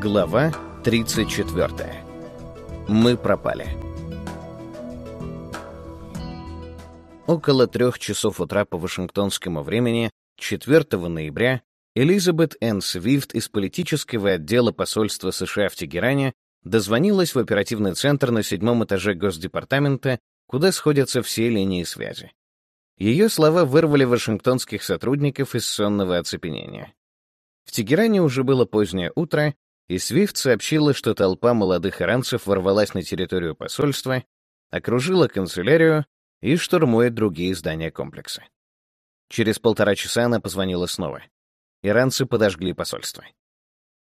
Глава 34. Мы пропали. Около трех часов утра по вашингтонскому времени 4 ноября Элизабет Н. Свифт из политического отдела посольства США в Тегеране дозвонилась в оперативный центр на седьмом этаже Госдепартамента, куда сходятся все линии связи. Ее слова вырвали вашингтонских сотрудников из сонного оцепенения. В Тегеране уже было позднее утро, и Свифт сообщила, что толпа молодых иранцев ворвалась на территорию посольства, окружила канцелярию и штурмует другие здания комплекса. Через полтора часа она позвонила снова. Иранцы подожгли посольство.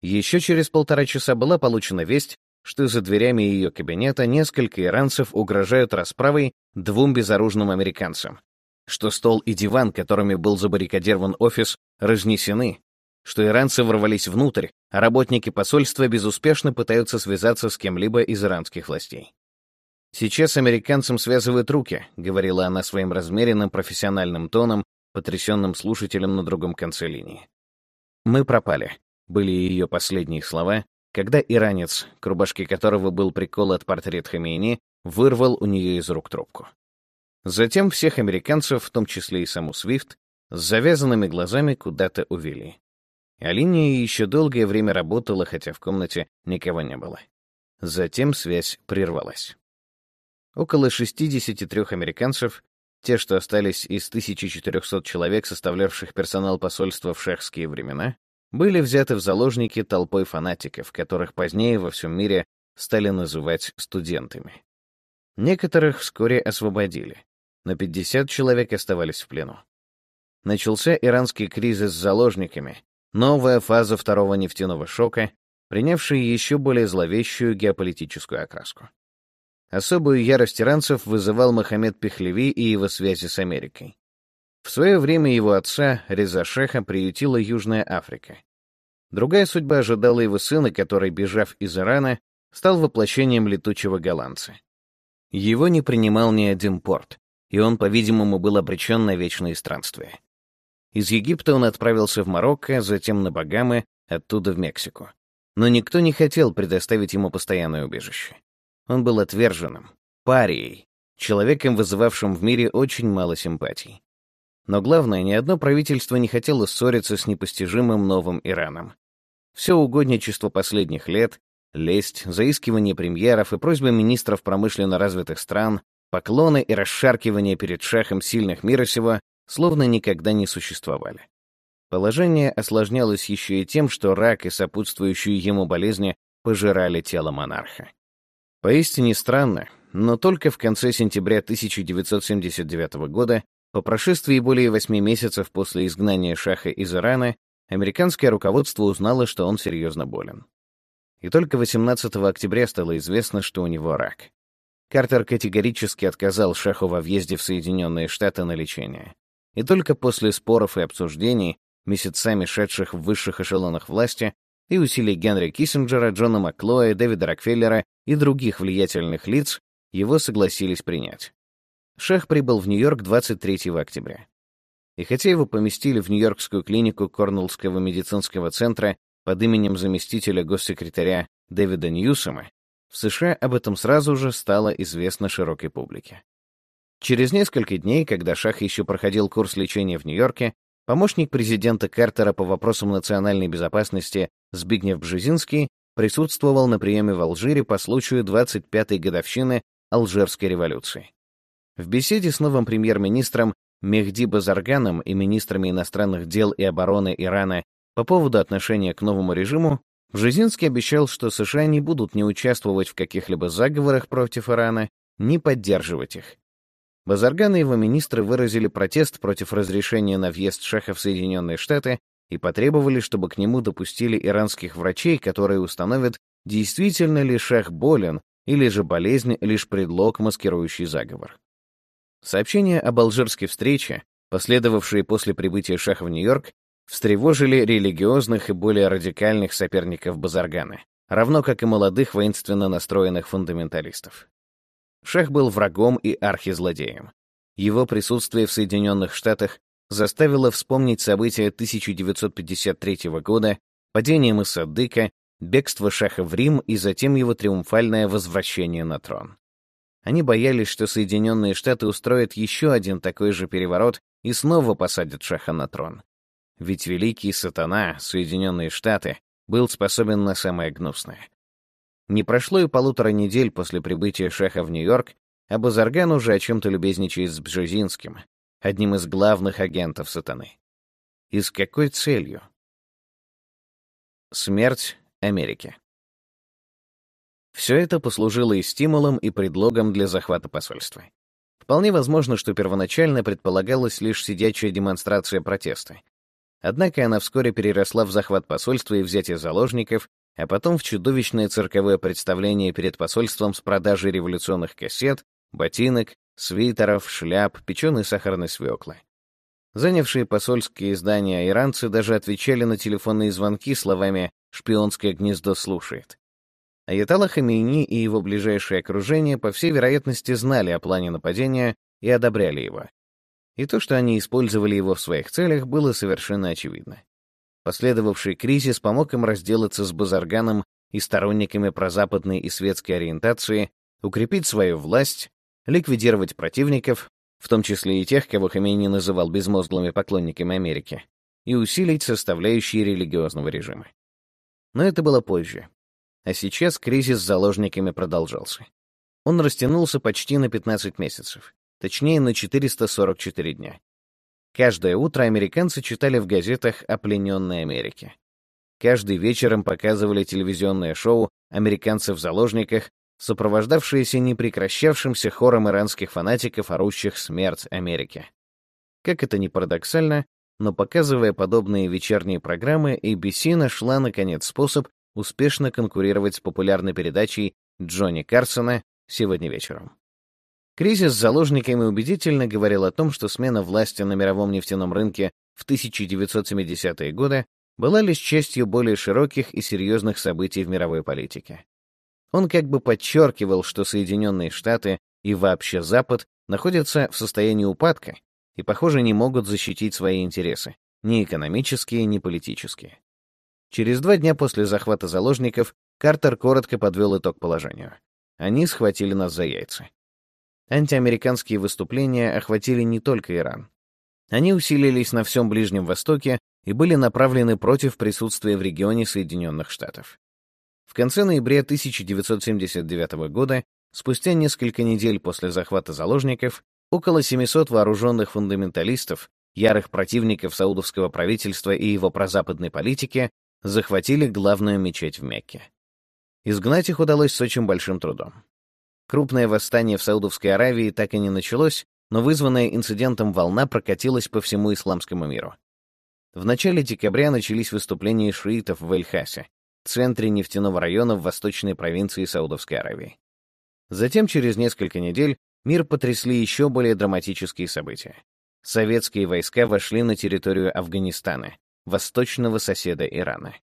Еще через полтора часа была получена весть, что за дверями ее кабинета несколько иранцев угрожают расправой двум безоружным американцам, что стол и диван, которыми был забаррикадирован офис, разнесены, что иранцы ворвались внутрь, а работники посольства безуспешно пытаются связаться с кем-либо из иранских властей. «Сейчас американцам связывают руки», — говорила она своим размеренным профессиональным тоном, потрясенным слушателем на другом конце линии. «Мы пропали», — были ее последние слова, когда иранец, к рубашке которого был приколот портрет Хамейни, вырвал у нее из рук трубку. Затем всех американцев, в том числе и саму Свифт, с завязанными глазами куда-то увели. А еще долгое время работала, хотя в комнате никого не было. Затем связь прервалась. Около 63 американцев, те, что остались из 1400 человек, составлявших персонал посольства в шахские времена, были взяты в заложники толпой фанатиков, которых позднее во всем мире стали называть студентами. Некоторых вскоре освободили, но 50 человек оставались в плену. Начался иранский кризис с заложниками, Новая фаза второго нефтяного шока, принявшая еще более зловещую геополитическую окраску. Особую ярость иранцев вызывал Мохаммед Пехлеви и его связи с Америкой. В свое время его отца, Реза Шеха, приютила Южная Африка. Другая судьба ожидала его сына, который, бежав из Ирана, стал воплощением летучего голландца. Его не принимал ни один порт, и он, по-видимому, был обречен на вечные странствия. Из Египта он отправился в Марокко, затем на Багамы, оттуда в Мексику. Но никто не хотел предоставить ему постоянное убежище. Он был отверженным, парией, человеком, вызывавшим в мире очень мало симпатий. Но главное, ни одно правительство не хотело ссориться с непостижимым новым Ираном. Все угодничество последних лет, лесть, заискивание премьеров и просьбы министров промышленно развитых стран, поклоны и расшаркивание перед шахом сильных мира сего словно никогда не существовали. Положение осложнялось еще и тем, что рак и сопутствующие ему болезни пожирали тело монарха. Поистине странно, но только в конце сентября 1979 года, по прошествии более восьми месяцев после изгнания Шаха из Ирана, американское руководство узнало, что он серьезно болен. И только 18 октября стало известно, что у него рак. Картер категорически отказал Шаху во въезде в Соединенные Штаты на лечение. И только после споров и обсуждений, месяцами шедших в высших эшелонах власти, и усилий Генри Киссинджера, Джона Маклоя, Дэвида Рокфеллера и других влиятельных лиц, его согласились принять. Шах прибыл в Нью-Йорк 23 октября. И хотя его поместили в Нью-Йоркскую клинику Корнеллского медицинского центра под именем заместителя госсекретаря Дэвида Ньюсома, в США об этом сразу же стало известно широкой публике. Через несколько дней, когда Шах еще проходил курс лечения в Нью-Йорке, помощник президента Картера по вопросам национальной безопасности Збигнев Бжезинский присутствовал на приеме в Алжире по случаю 25-й годовщины Алжирской революции. В беседе с новым премьер-министром Мехди Базарганом и министрами иностранных дел и обороны Ирана по поводу отношения к новому режиму, Бжезинский обещал, что США не будут ни участвовать в каких-либо заговорах против Ирана, ни поддерживать их. Базарган и его министры выразили протест против разрешения на въезд Шаха в Соединенные Штаты и потребовали, чтобы к нему допустили иранских врачей, которые установят, действительно ли Шах болен или же болезнь — лишь предлог, маскирующий заговор. Сообщения об алжирской встрече, последовавшие после прибытия Шаха в Нью-Йорк, встревожили религиозных и более радикальных соперников Базаргана, равно как и молодых воинственно настроенных фундаменталистов. Шах был врагом и архизлодеем. Его присутствие в Соединенных Штатах заставило вспомнить события 1953 года, падение Мосадыка, бегство Шаха в Рим и затем его триумфальное возвращение на трон. Они боялись, что Соединенные Штаты устроят еще один такой же переворот и снова посадят Шаха на трон. Ведь великий сатана, Соединенные Штаты, был способен на самое гнусное. Не прошло и полутора недель после прибытия Шаха в Нью-Йорк, а Базарган уже о чем-то любезничает с Бжезинским, одним из главных агентов сатаны. И с какой целью? Смерть Америки. Все это послужило и стимулом, и предлогом для захвата посольства. Вполне возможно, что первоначально предполагалась лишь сидячая демонстрация протеста. Однако она вскоре переросла в захват посольства и взятие заложников, а потом в чудовищное цирковое представление перед посольством с продажей революционных кассет, ботинок, свитеров, шляп, печеной сахарной свеклы. Занявшие посольские здания иранцы даже отвечали на телефонные звонки словами «шпионское гнездо слушает». Аятолла Хамейни и его ближайшее окружение, по всей вероятности, знали о плане нападения и одобряли его. И то, что они использовали его в своих целях, было совершенно очевидно. Последовавший кризис помог им разделаться с Базарганом и сторонниками прозападной и светской ориентации, укрепить свою власть, ликвидировать противников, в том числе и тех, кого Хамейни называл безмозглыми поклонниками Америки, и усилить составляющие религиозного режима. Но это было позже. А сейчас кризис с заложниками продолжался. Он растянулся почти на 15 месяцев, точнее на 444 дня. Каждое утро американцы читали в газетах о плененной Америке. Каждый вечер им показывали телевизионное шоу «Американцы в заложниках», сопровождавшееся непрекращавшимся хором иранских фанатиков, орущих «Смерть Америке». Как это ни парадоксально, но показывая подобные вечерние программы, ABC нашла, наконец, способ успешно конкурировать с популярной передачей Джонни Карсона сегодня вечером. Кризис с заложниками убедительно говорил о том, что смена власти на мировом нефтяном рынке в 1970-е годы была лишь частью более широких и серьезных событий в мировой политике. Он как бы подчеркивал, что Соединенные Штаты и вообще Запад находятся в состоянии упадка и, похоже, не могут защитить свои интересы, ни экономические, ни политические. Через два дня после захвата заложников Картер коротко подвел итог положению. Они схватили нас за яйца. Антиамериканские выступления охватили не только Иран. Они усилились на всем Ближнем Востоке и были направлены против присутствия в регионе Соединенных Штатов. В конце ноября 1979 года, спустя несколько недель после захвата заложников, около 700 вооруженных фундаменталистов, ярых противников саудовского правительства и его прозападной политики, захватили главную мечеть в Мекке. Изгнать их удалось с очень большим трудом. Крупное восстание в Саудовской Аравии так и не началось, но вызванная инцидентом волна прокатилась по всему исламскому миру. В начале декабря начались выступления шиитов в Эль-Хасе, центре нефтяного района в восточной провинции Саудовской Аравии. Затем, через несколько недель, мир потрясли еще более драматические события. Советские войска вошли на территорию Афганистана, восточного соседа Ирана.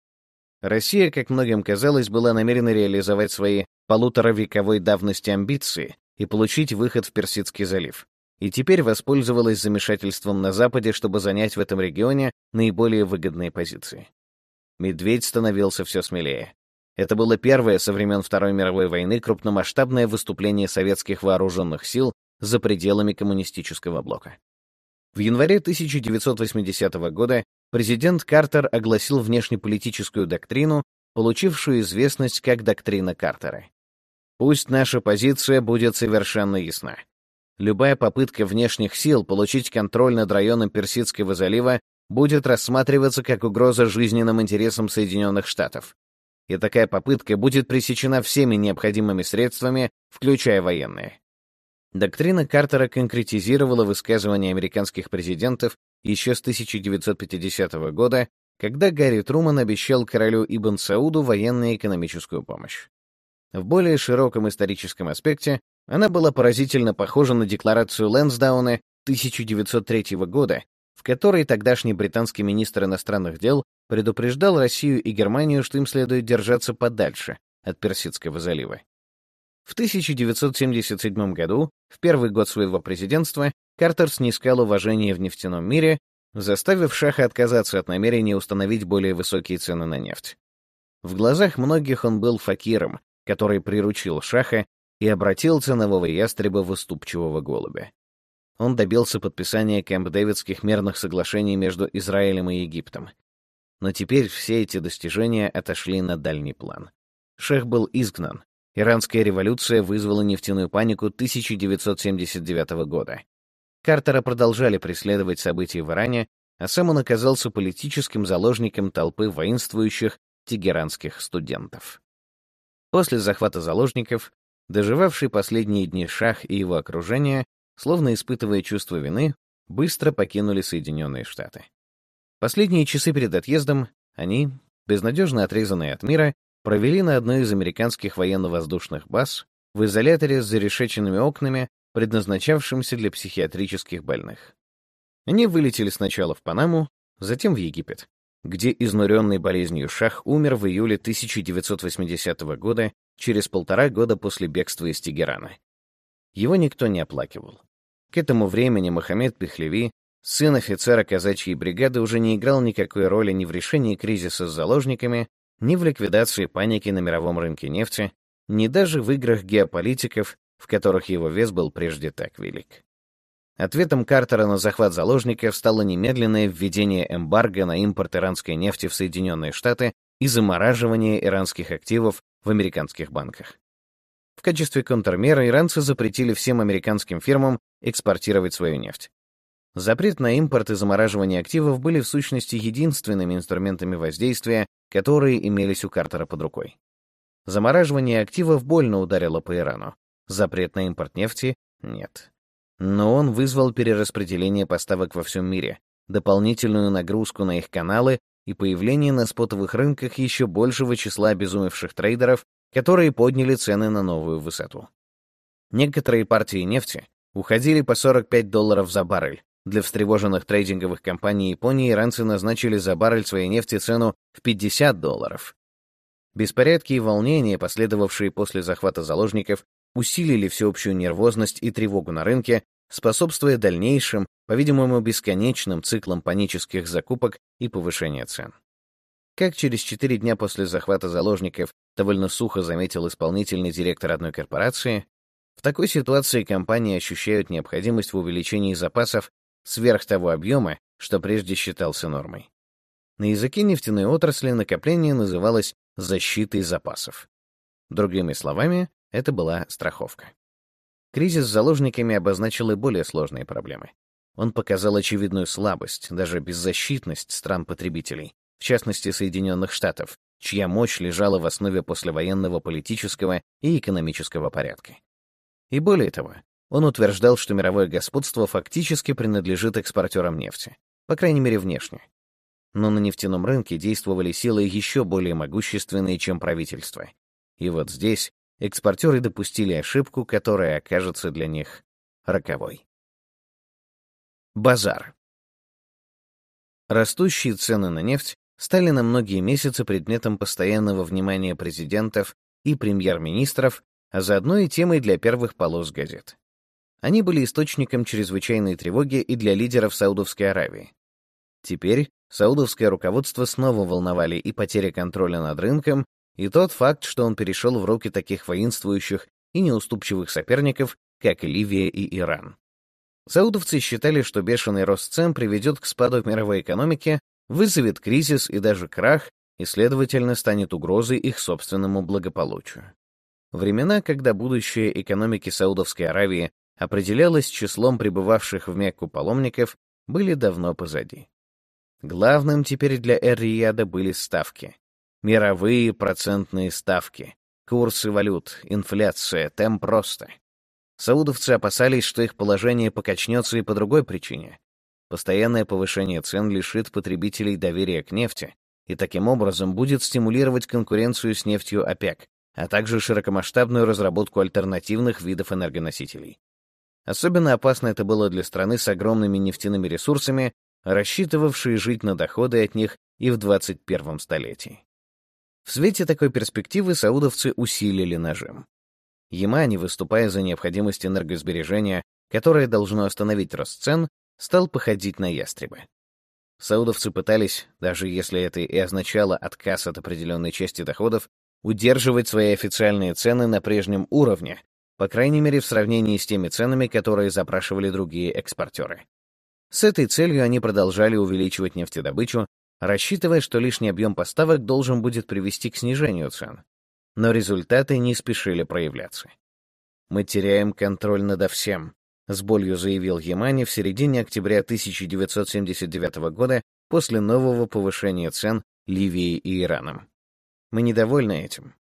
Россия, как многим казалось, была намерена реализовать свои полуторавековой давности амбиции и получить выход в Персидский залив, и теперь воспользовалась замешательством на Западе, чтобы занять в этом регионе наиболее выгодные позиции. Медведь становился все смелее. Это было первое со времен Второй мировой войны крупномасштабное выступление советских вооруженных сил за пределами коммунистического блока. В январе 1980 года президент Картер огласил внешнеполитическую доктрину, получившую известность как доктрина Картера. Пусть наша позиция будет совершенно ясна. Любая попытка внешних сил получить контроль над районом Персидского залива будет рассматриваться как угроза жизненным интересам Соединенных Штатов. И такая попытка будет пресечена всеми необходимыми средствами, включая военные. Доктрина Картера конкретизировала высказывания американских президентов еще с 1950 года, когда Гарри Труман обещал королю Ибн Сауду военно-экономическую помощь. В более широком историческом аспекте она была поразительно похожа на декларацию Лэнсдауна 1903 года, в которой тогдашний британский министр иностранных дел предупреждал Россию и Германию, что им следует держаться подальше от Персидского залива. В 1977 году, в первый год своего президентства, Картер снискал уважение в нефтяном мире, заставив Шаха отказаться от намерения установить более высокие цены на нефть. В глазах многих он был факиром, который приручил шаха и обратил ценового ястреба в уступчивого голубя. Он добился подписания Кэмп-Дэвидских мирных соглашений между Израилем и Египтом. Но теперь все эти достижения отошли на дальний план. Шах был изгнан. Иранская революция вызвала нефтяную панику 1979 года. Картера продолжали преследовать события в Иране, а сам он оказался политическим заложником толпы воинствующих тегеранских студентов. После захвата заложников, доживавший последние дни Шах и его окружение, словно испытывая чувство вины, быстро покинули Соединенные Штаты. Последние часы перед отъездом они, безнадежно отрезанные от мира, провели на одной из американских военно-воздушных баз в изоляторе с зарешеченными окнами, предназначавшимся для психиатрических больных. Они вылетели сначала в Панаму, затем в Египет, где изнуренный болезнью Шах умер в июле 1980 года, через полтора года после бегства из Тегерана. Его никто не оплакивал. К этому времени Мохаммед Пехлеви, сын офицера казачьей бригады, уже не играл никакой роли ни в решении кризиса с заложниками, ни в ликвидации паники на мировом рынке нефти, ни даже в играх геополитиков, в которых его вес был прежде так велик. Ответом Картера на захват заложников стало немедленное введение эмбарго на импорт иранской нефти в Соединенные Штаты и замораживание иранских активов в американских банках. В качестве контрмеры иранцы запретили всем американским фирмам экспортировать свою нефть. Запрет на импорт и замораживание активов были в сущности единственными инструментами воздействия, которые имелись у Картера под рукой. Замораживание активов больно ударило по Ирану. Запрет на импорт нефти — нет. Но он вызвал перераспределение поставок во всем мире, дополнительную нагрузку на их каналы и появление на спотовых рынках еще большего числа обезумевших трейдеров, которые подняли цены на новую высоту. Некоторые партии нефти уходили по 45 долларов за баррель. Для встревоженных трейдинговых компаний Японии иранцы назначили за баррель своей нефти цену в 50 долларов. Беспорядки и волнения, последовавшие после захвата заложников, усилили всеобщую нервозность и тревогу на рынке, способствуя дальнейшим, по-видимому, бесконечным циклам панических закупок и повышения цен. Как через четыре дня после захвата заложников довольно сухо заметил исполнительный директор одной корпорации, в такой ситуации компании ощущают необходимость в увеличении запасов сверх того объема, что прежде считался нормой. На языке нефтяной отрасли накопление называлось защитой запасов. Другими словами, это была страховка. Кризис с заложниками обозначил и более сложные проблемы. Он показал очевидную слабость, даже беззащитность стран-потребителей, в частности Соединенных Штатов, чья мощь лежала в основе послевоенного политического и экономического порядка. И более того, он утверждал, что мировое господство фактически принадлежит экспортерам нефти, по крайней мере внешне. Но на нефтяном рынке действовали силы еще более могущественные, чем правительство. И вот здесь экспортеры допустили ошибку, которая окажется для них роковой. Базар. Растущие цены на нефть стали на многие месяцы предметом постоянного внимания президентов и премьер-министров, а заодно и темой для первых полос газет. Они были источником чрезвычайной тревоги и для лидеров Саудовской Аравии. Теперь саудовское руководство снова волновали и потеря контроля над рынком, и тот факт, что он перешел в руки таких воинствующих и неуступчивых соперников, как Ливия и Иран. Саудовцы считали, что бешеный рост цен приведет к спаду мировой экономики, вызовет кризис и даже крах, и, следовательно, станет угрозой их собственному благополучию. Времена, когда будущее экономики Саудовской Аравии определялось числом прибывавших в Мекку паломников, были давно позади. Главным теперь для Эр-Рияда были ставки. Мировые процентные ставки, курсы валют, инфляция, темп роста. Саудовцы опасались, что их положение покачнется и по другой причине. Постоянное повышение цен лишит потребителей доверия к нефти и таким образом будет стимулировать конкуренцию с нефтью ОПЕК, а также широкомасштабную разработку альтернативных видов энергоносителей. Особенно опасно это было для страны с огромными нефтяными ресурсами, рассчитывавшей жить на доходы от них и в 21 столетии. В свете такой перспективы саудовцы усилили нажим. Ямани, выступая за необходимость энергосбережения, которое должно остановить рост цен, стал походить на ястреба. Саудовцы пытались, даже если это и означало отказ от определенной части доходов, удерживать свои официальные цены на прежнем уровне, по крайней мере в сравнении с теми ценами, которые запрашивали другие экспортеры. С этой целью они продолжали увеличивать нефтедобычу, рассчитывая, что лишний объем поставок должен будет привести к снижению цен. Но результаты не спешили проявляться. «Мы теряем контроль над всем», — с болью заявил Ямани в середине октября 1979 года после нового повышения цен Ливией и Ираном. «Мы недовольны этим.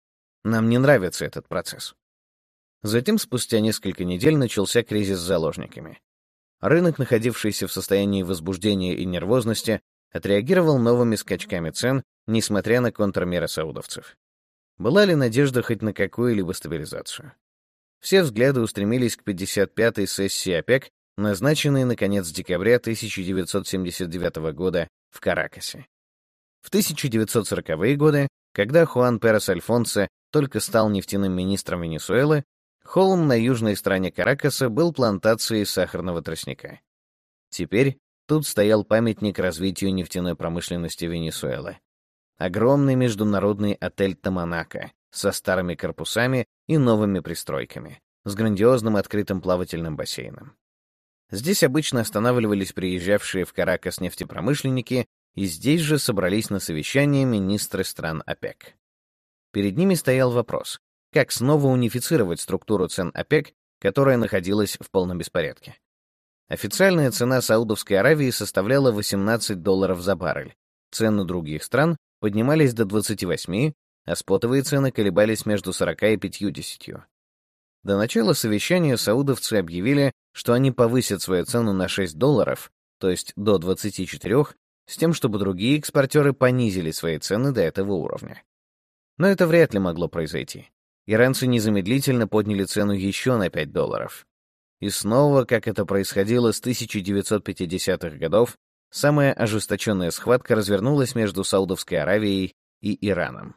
Нам не нравится этот процесс». Затем, спустя несколько недель, начался кризис с заложниками. Рынок, находившийся в состоянии возбуждения и нервозности, отреагировал новыми скачками цен, несмотря на контрмеры саудовцев. Была ли надежда хоть на какую-либо стабилизацию? Все взгляды устремились к 55-й сессии ОПЕК, назначенной на конец декабря 1979 года в Каракасе. В 1940-е годы, когда Хуан Перес Альфонсо только стал нефтяным министром Венесуэлы, холм на южной стороне Каракаса был плантацией сахарного тростника. Теперь тут стоял памятник развитию нефтяной промышленности Венесуэлы. Огромный международный отель Таманака со старыми корпусами и новыми пристройками, с грандиозным открытым плавательным бассейном. Здесь обычно останавливались приезжавшие в Каракас нефтепромышленники, и здесь же собрались на совещание министры стран ОПЕК. Перед ними стоял вопрос, как снова унифицировать структуру цен ОПЕК, которая находилась в полном беспорядке. Официальная цена Саудовской Аравии составляла 18 долларов за баррель. Цены других стран поднимались до 28, а спотовые цены колебались между 40 и 50. До начала совещания саудовцы объявили, что они повысят свою цену на 6 долларов, то есть до 24, с тем, чтобы другие экспортеры понизили свои цены до этого уровня. Но это вряд ли могло произойти. Иранцы незамедлительно подняли цену еще на 5 долларов. И снова, как это происходило с 1950-х годов, самая ожесточенная схватка развернулась между Саудовской Аравией и Ираном.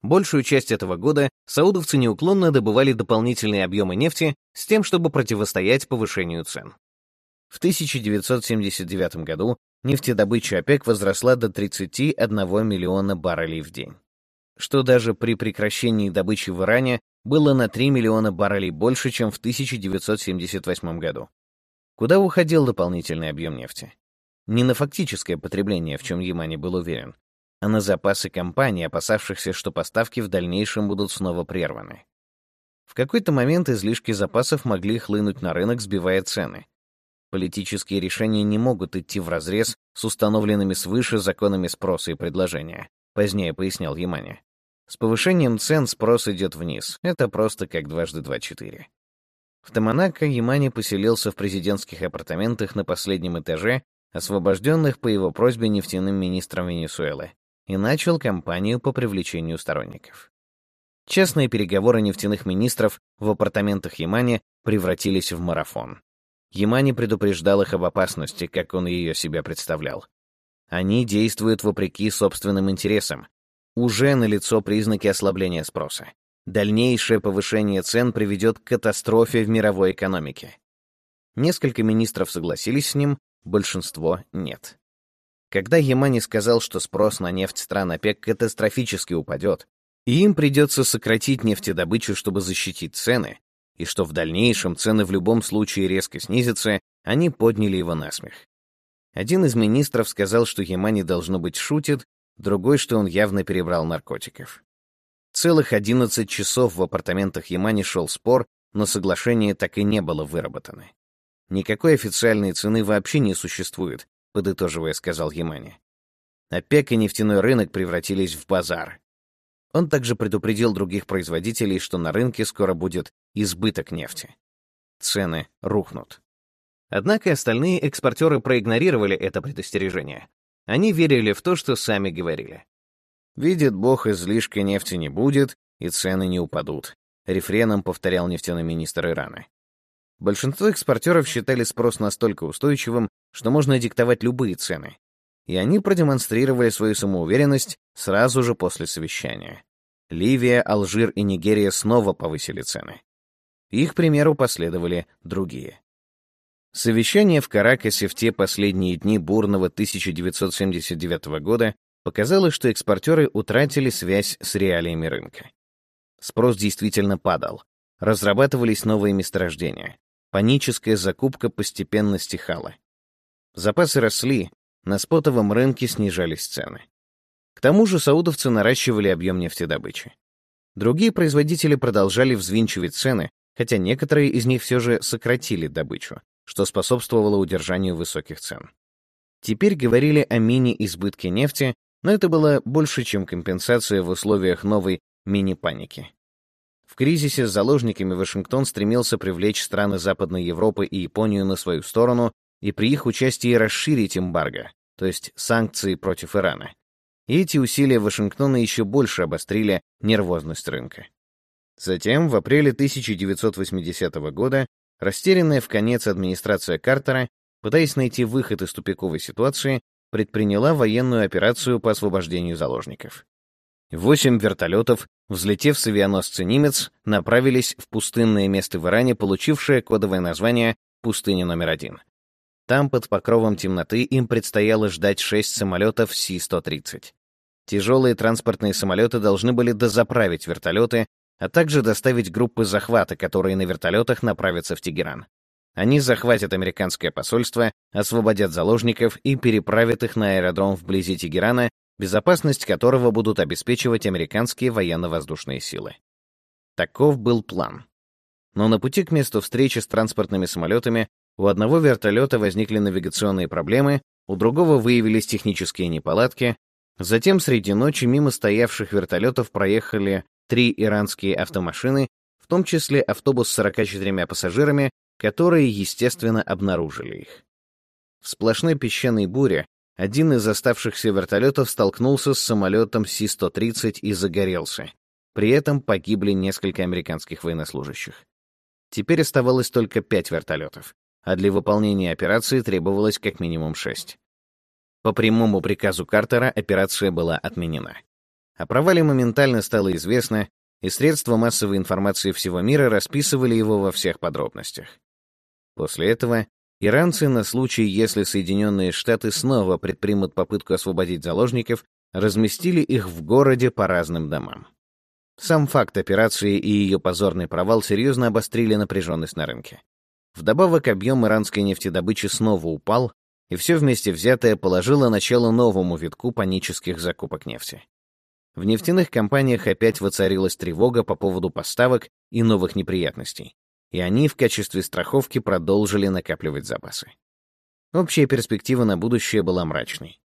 Большую часть этого года саудовцы неуклонно добывали дополнительные объемы нефти с тем, чтобы противостоять повышению цен. В 1979 году нефтедобыча ОПЕК возросла до 31 миллиона баррелей в день, что даже при прекращении добычи в Иране было на 3 миллиона баррелей больше, чем в 1978 году. Куда уходил дополнительный объем нефти? Не на фактическое потребление, в чем Ямани был уверен, а на запасы компаний, опасавшихся, что поставки в дальнейшем будут снова прерваны. В какой-то момент излишки запасов могли хлынуть на рынок, сбивая цены. Политические решения не могут идти вразрез с установленными свыше законами спроса и предложения, позднее пояснял Ямани. С повышением цен спрос идет вниз. Это просто как дважды два четыре. В Таманако Ямани поселился в президентских апартаментах на последнем этаже освобожденных по его просьбе нефтяным министром Венесуэлы, и начал кампанию по привлечению сторонников. Честные переговоры нефтяных министров в апартаментах Ямани превратились в марафон. Ямани предупреждал их об опасности, как он ее себе представлял. Они действуют вопреки собственным интересам. Уже налицо признаки ослабления спроса. Дальнейшее повышение цен приведет к катастрофе в мировой экономике. Несколько министров согласились с ним, большинство — нет. Когда Ямани сказал, что спрос на нефть стран ОПЕК катастрофически упадет, и им придется сократить нефтедобычу, чтобы защитить цены, и что в дальнейшем цены в любом случае резко снизятся, они подняли его на смех. Один из министров сказал, что Ямани, должно быть, шутит, другой, что он явно перебрал наркотиков. Целых 11 часов в апартаментах Ямани шел спор, но соглашение так и не было выработано. Никакой официальной цены вообще не существует, подытоживая, сказал Ямани. ОПЕК и нефтяной рынок превратились в базар. Он также предупредил других производителей, что на рынке скоро будет избыток нефти. Цены рухнут. Однако остальные экспортеры проигнорировали это предостережение. Они верили в то, что сами говорили. «Видит Бог, излишка нефти не будет, и цены не упадут», — рефреном повторял нефтяной министр Ирана. Большинство экспортеров считали спрос настолько устойчивым, что можно диктовать любые цены. И они продемонстрировали свою самоуверенность сразу же после совещания. Ливия, Алжир и Нигерия снова повысили цены. Их примеру последовали другие. Совещание в Каракасе в те последние дни бурного 1979 года показало, что экспортеры утратили связь с реалиями рынка. Спрос действительно падал. Разрабатывались новые месторождения. Паническая закупка постепенно стихала. Запасы росли, на спотовом рынке снижались цены. К тому же саудовцы наращивали объем нефтедобычи. Другие производители продолжали взвинчивать цены, хотя некоторые из них все же сократили добычу, что способствовало удержанию высоких цен. Теперь говорили о мини-избытке нефти, но это было больше, чем компенсация в условиях новой мини-паники. В кризисе с заложниками Вашингтон стремился привлечь страны Западной Европы и Японию на свою сторону и при их участии расширить эмбарго, то есть санкции против Ирана. И эти усилия Вашингтона еще больше обострили нервозность рынка. Затем, в апреле 1980 года, растерянная в конец администрация Картера, пытаясь найти выход из тупиковой ситуации, предприняла военную операцию по освобождению заложников. Восемь вертолетов, взлетев с авианосца «Нимец», направились в пустынное место в Иране, получившее кодовое название «Пустыня номер один». Там, под покровом темноты, им предстояло ждать шесть самолетов Си-130. Тяжелые транспортные самолеты должны были дозаправить вертолеты, а также доставить группы захвата, которые на вертолетах направятся в Тегеран. Они захватят американское посольство, освободят заложников и переправят их на аэродром вблизи Тегерана, безопасность которого будут обеспечивать американские военно-воздушные силы. Таков был план. Но на пути к месту встречи с транспортными самолетами у одного вертолета возникли навигационные проблемы, у другого выявились технические неполадки, затем среди ночи мимо стоявших вертолетов проехали три иранские автомашины, в том числе автобус с 44 пассажирами, которые, естественно, обнаружили их. В сплошной песчаной буре один из оставшихся вертолетов столкнулся с самолетом Си-130 и загорелся. При этом погибли несколько американских военнослужащих. Теперь оставалось только пять вертолетов а для выполнения операции требовалось как минимум шесть. По прямому приказу Картера операция была отменена. О провале моментально стало известно, и средства массовой информации всего мира расписывали его во всех подробностях. После этого иранцы на случай, если Соединенные Штаты снова предпримут попытку освободить заложников, разместили их в городе по разным домам. Сам факт операции и ее позорный провал серьезно обострили напряженность на рынке. Вдобавок объем иранской нефтедобычи снова упал, и все вместе взятое положило начало новому витку панических закупок нефти. В нефтяных компаниях опять воцарилась тревога по поводу поставок и новых неприятностей, и они в качестве страховки продолжили накапливать запасы. Общая перспектива на будущее была мрачной.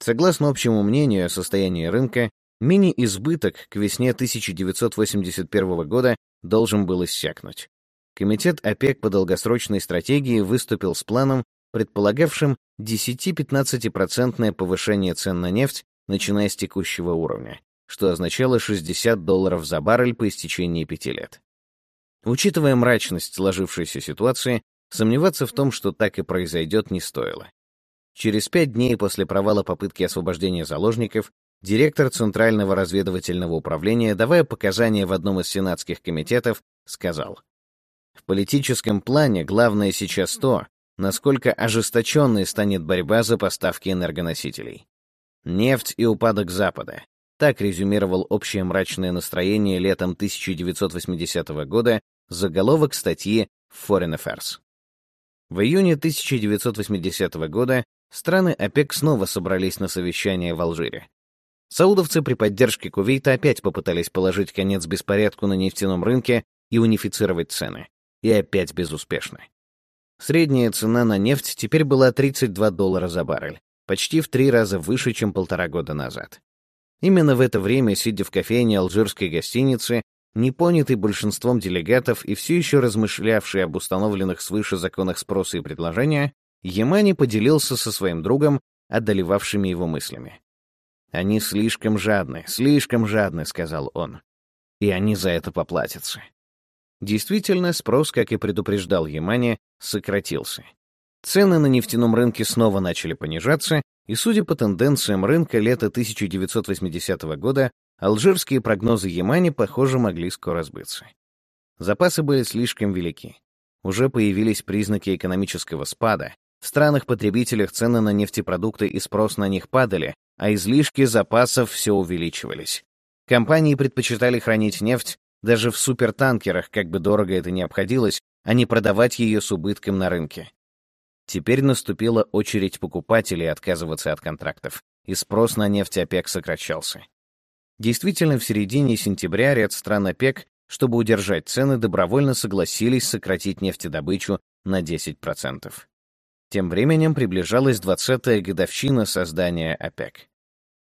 Согласно общему мнению о состоянии рынка, мини-избыток к весне 1981 года должен был иссякнуть. Комитет ОПЕК по долгосрочной стратегии выступил с планом, предполагавшим 10-15% повышение цен на нефть, начиная с текущего уровня, что означало 60 долларов за баррель по истечении пяти лет. Учитывая мрачность сложившейся ситуации, сомневаться в том, что так и произойдет, не стоило. Через пять дней после провала попытки освобождения заложников директор Центрального разведывательного управления, давая показания в одном из сенатских комитетов, сказал, в политическом плане главное сейчас то, насколько ожесточенной станет борьба за поставки энергоносителей. Нефть и упадок Запада. Так резюмировал общее мрачное настроение летом 1980 года заголовок статьи Foreign Affairs. В июне 1980 года страны ОПЕК снова собрались на совещание в Алжире. Саудовцы при поддержке Кувейта опять попытались положить конец беспорядку на нефтяном рынке и унифицировать цены и опять безуспешно. Средняя цена на нефть теперь была 32 доллара за баррель, почти в три раза выше, чем полтора года назад. Именно в это время, сидя в кофейне алжирской гостиницы, непонятый большинством делегатов и все еще размышлявший об установленных свыше законах спроса и предложения, Ямани поделился со своим другом, одолевавшими его мыслями. «Они слишком жадны, слишком жадны», — сказал он. «И они за это поплатятся». Действительно, спрос, как и предупреждал Ямани, сократился. Цены на нефтяном рынке снова начали понижаться, и, судя по тенденциям рынка лета 1980 года, алжирские прогнозы Ямани, похоже, могли скоро сбыться. Запасы были слишком велики. уже появились признаки экономического спада, в странах-потребителях цены на нефтепродукты и спрос на них падали, а излишки запасов все увеличивались. Компании предпочитали хранить нефть даже в супертанкерах, как бы дорого это ни обходилось, а не продавать ее с убытком на рынке. Теперь наступила очередь покупателей отказываться от контрактов, и спрос на нефть ОПЕК сокращался. Действительно, в середине сентября ряд стран ОПЕК, чтобы удержать цены, добровольно согласились сократить нефтедобычу на 10%. Тем временем приближалась 20-я годовщина создания ОПЕК.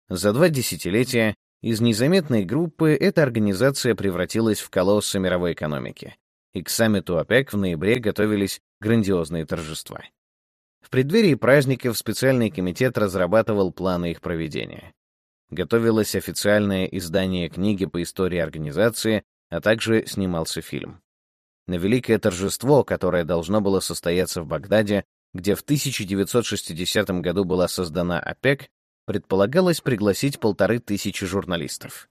За два десятилетия из незаметной группы эта организация превратилась в колосса мировой экономики, и к саммиту ОПЕК в ноябре готовились грандиозные торжества. В преддверии праздников специальный комитет разрабатывал планы их проведения. Готовилось официальное издание книги по истории организации, а также снимался фильм. На великое торжество, которое должно было состояться в Багдаде, где в 1960 году была создана ОПЕК, предполагалось пригласить полторы тысячи журналистов.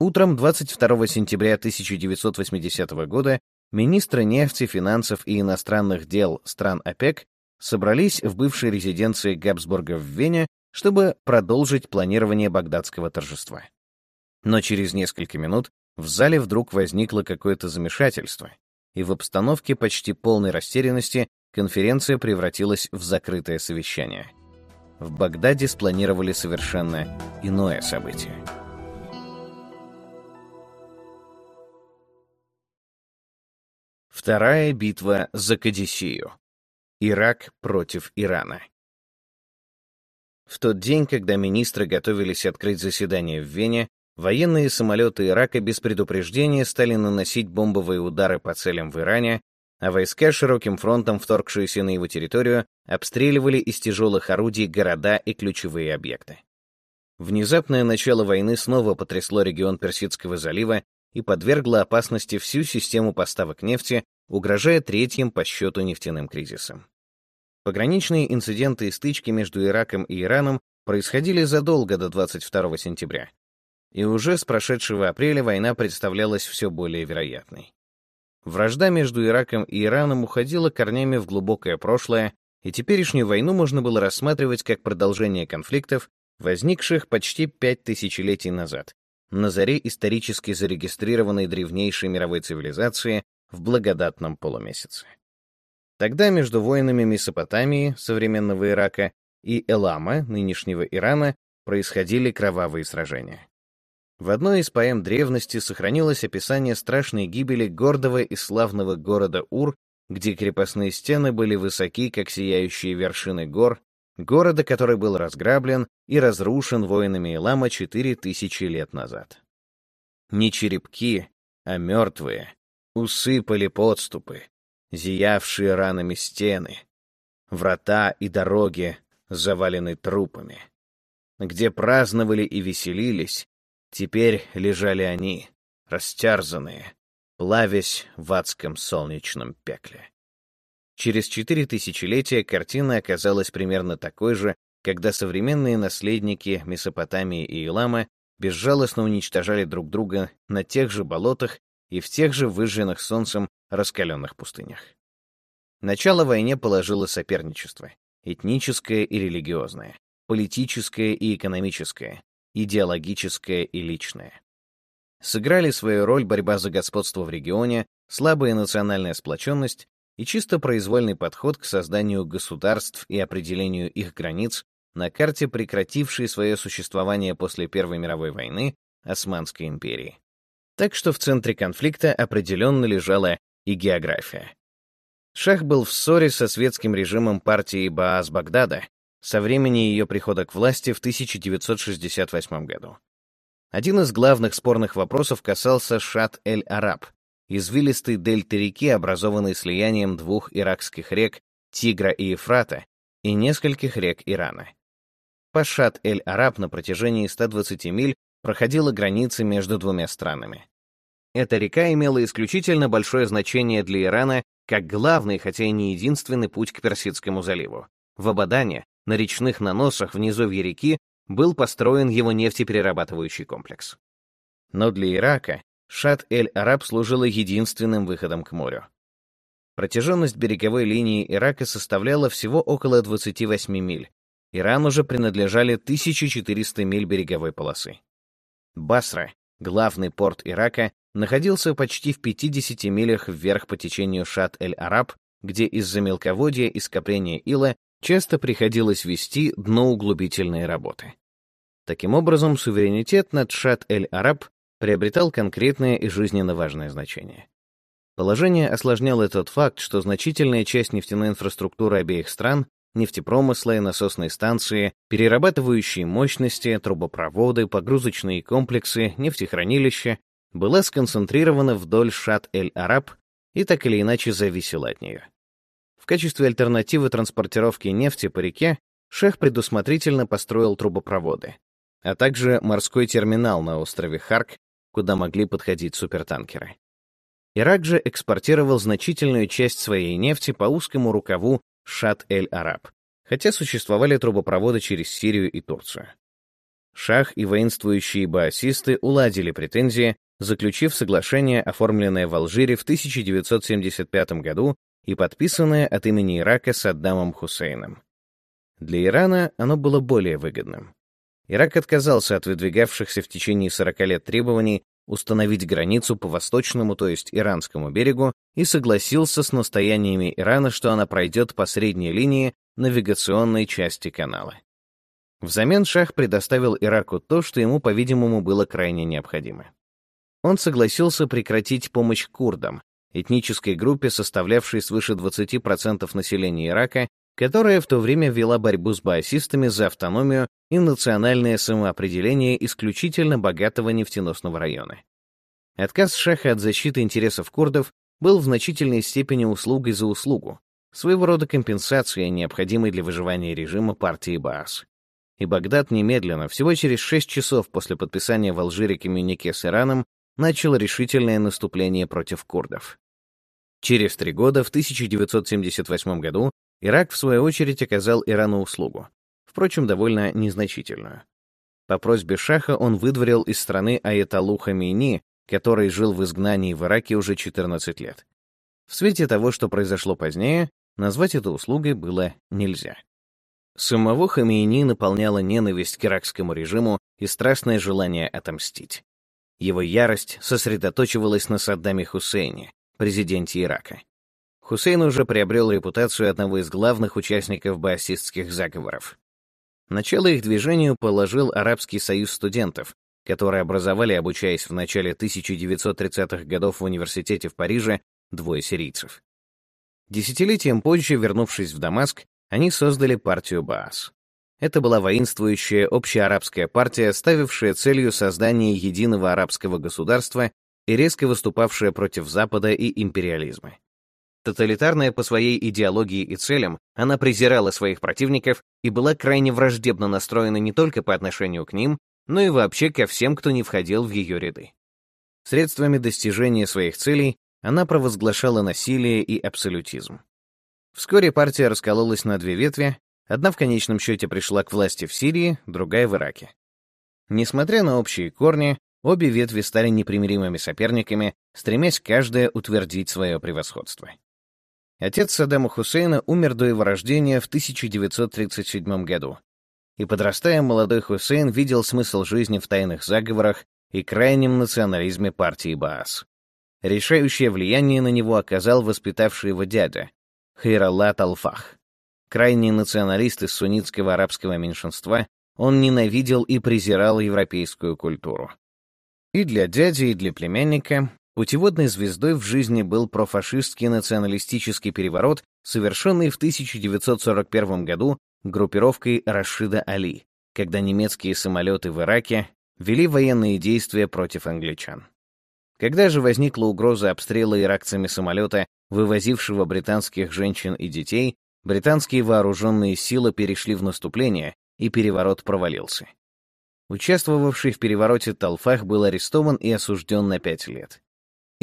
Утром 22 сентября 1980 года министры нефти, финансов и иностранных дел стран ОПЕК собрались в бывшей резиденции Габсбурга в Вене, чтобы продолжить планирование багдадского торжества. Но через несколько минут в зале вдруг возникло какое-то замешательство, и в обстановке почти полной растерянности конференция превратилась в закрытое совещание. В Багдаде спланировали совершенно иное событие. Вторая битва за Кадисию. Ирак против Ирана. В тот день, когда министры готовились открыть заседание в Вене, военные самолеты Ирака без предупреждения стали наносить бомбовые удары по целям в Иране, а войска широким фронтом, вторгшиеся на его территорию, обстреливали из тяжелых орудий города и ключевые объекты. Внезапное начало войны снова потрясло регион Персидского залива и подвергло опасности всю систему поставок нефти, угрожая третьим по счету нефтяным кризисом. Пограничные инциденты и стычки между Ираком и Ираном происходили задолго до 22 сентября. И уже с прошедшего апреля война представлялась все более вероятной. Вражда между Ираком и Ираном уходила корнями в глубокое прошлое, и теперешнюю войну можно было рассматривать как продолжение конфликтов, возникших почти пять тысячелетий назад, на заре исторически зарегистрированной древнейшей мировой цивилизации в благодатном полумесяце. Тогда между воинами Месопотамии, современного Ирака, и Элама, нынешнего Ирана, происходили кровавые сражения. В одной из поэм древности сохранилось описание страшной гибели гордого и славного города Ур, где крепостные стены были высоки, как сияющие вершины гор, города, который был разграблен и разрушен воинами Илама четыре тысячи лет назад. Не черепки, а мертвые усыпали подступы, зиявшие ранами стены, врата и дороги завалены трупами. Где праздновали и веселились, теперь лежали они, растерзанные, плавясь в адском солнечном пекле. Через четыре тысячелетия картина оказалась примерно такой же, когда современные наследники Месопотамии и Илама безжалостно уничтожали друг друга на тех же болотах и в тех же выжженных солнцем раскаленных пустынях. Начало войне положило соперничество — этническое и религиозное, политическое и экономическое, идеологическое и личное. Сыграли свою роль борьба за господство в регионе, слабая национальная сплоченность и чисто произвольный подход к созданию государств и определению их границ на карте прекратившей свое существование после Первой мировой войны Османской империи. Так что в центре конфликта определенно лежала и география. Шах был в ссоре со светским режимом партии Баас Багдада со времени ее прихода к власти в 1968 году. Один из главных спорных вопросов касался Шат-эль-Араб, извилистой дельты реки, образованной слиянием двух иракских рек Тигра и Ефрата и нескольких рек Ирана. По Шат-эль-Араб на протяжении 120 миль проходила граница между двумя странами. Эта река имела исключительно большое значение для Ирана как главный, хотя и не единственный путь к Персидскому заливу. В Абадане, на речных наносах в низовье реки, был построен его нефтеперерабатывающий комплекс. Но для Ирака Шат-эль-Араб служила единственным выходом к морю. Протяженность береговой линии Ирака составляла всего около 28 миль. Ирану же принадлежали 1400 миль береговой полосы. Басра, главный порт Ирака, находился почти в 50 милях вверх по течению Шат-эль-Араб, где из-за мелководья и скопления ила часто приходилось вести дноуглубительные работы. Таким образом, суверенитет над Шат-эль-Араб приобретал конкретное и жизненно важное значение. Положение осложнял тот факт, что значительная часть нефтяной инфраструктуры обеих стран нефтепромысла и насосные станции, перерабатывающие мощности, трубопроводы, погрузочные комплексы, нефтехранилища, была сконцентрирована вдоль Шат-эль-Араб и так или иначе зависела от нее. В качестве альтернативы транспортировки нефти по реке Шех предусмотрительно построил трубопроводы, а также морской терминал на острове Харк, куда могли подходить супертанкеры. Ирак же экспортировал значительную часть своей нефти по узкому рукаву Шат-эль-Араб, хотя существовали трубопроводы через Сирию и Турцию. Шах и воинствующие баасисты уладили претензии, заключив соглашение, оформленное в Алжире в 1975 году и подписанное от имени Ирака Саддамом Хусейном. Для Ирана оно было более выгодным. Ирак отказался от выдвигавшихся в течение 40 лет требований установить границу по восточному, то есть иранскому берегу, и согласился с настояниями Ирана, что она пройдет по средней линии навигационной части канала. Взамен Шах предоставил Ираку то, что ему, по-видимому, было крайне необходимо. Он согласился прекратить помощь курдам, этнической группе, составлявшей свыше 20% населения Ирака, которая в то время вела борьбу с баасистами за автономию и национальное самоопределение исключительно богатого нефтеносного района. Отказ Шаха от защиты интересов курдов был в значительной степени услугой за услугу, своего рода компенсацией, необходимой для выживания режима партии Баас. И Багдад немедленно, всего через шесть часов после подписания в Алжире коммюнике с Ираном, начал решительное наступление против курдов. Через три года, в 1978 году, Ирак, в свою очередь, оказал Ирану услугу, впрочем, довольно незначительную. По просьбе Шаха он выдворил из страны Аятолу Хамейни, который жил в изгнании в Ираке уже 14 лет. В свете того, что произошло позднее, назвать это услугой было нельзя. Самого Хамейни наполняла ненависть к иракскому режиму и страстное желание отомстить. Его ярость сосредоточивалась на Саддаме Хусейне, президенте Ирака. Хусейн уже приобрел репутацию одного из главных участников баасистских заговоров. Начало их движению положил Арабский союз студентов, которые образовали, обучаясь в начале 1930-х годов в университете в Париже, двое сирийцев. Десятилетием позже, вернувшись в Дамаск, они создали партию Баас. Это была воинствующая общеарабская партия, ставившая целью создание единого арабского государства и резко выступавшая против Запада и империализма. Тоталитарная по своей идеологии и целям, она презирала своих противников и была крайне враждебно настроена не только по отношению к ним, но и вообще ко всем, кто не входил в ее ряды. Средствами достижения своих целей она провозглашала насилие и абсолютизм. Вскоре партия раскололась на две ветви, одна в конечном счете пришла к власти в Сирии, другая в Ираке. Несмотря на общие корни, обе ветви стали непримиримыми соперниками, стремясь каждая утвердить свое превосходство. Отец Саддама Хусейна умер до его рождения в 1937 году. И подрастая, молодой Хусейн видел смысл жизни в тайных заговорах и крайнем национализме партии Баас. Решающее влияние на него оказал воспитавший его дядя, Хайраллат Алфах. Крайний националист из суннитского арабского меньшинства, он ненавидел и презирал европейскую культуру. И для дяди, и для племянника Путеводной звездой в жизни был профашистский националистический переворот, совершенный в 1941 году группировкой Рашида Али, когда немецкие самолеты в Ираке вели военные действия против англичан. Когда же возникла угроза обстрела иракцами самолета, вывозившего британских женщин и детей, британские вооруженные силы перешли в наступление, и переворот провалился. Участвовавший в перевороте Талфах был арестован и осужден на пять лет.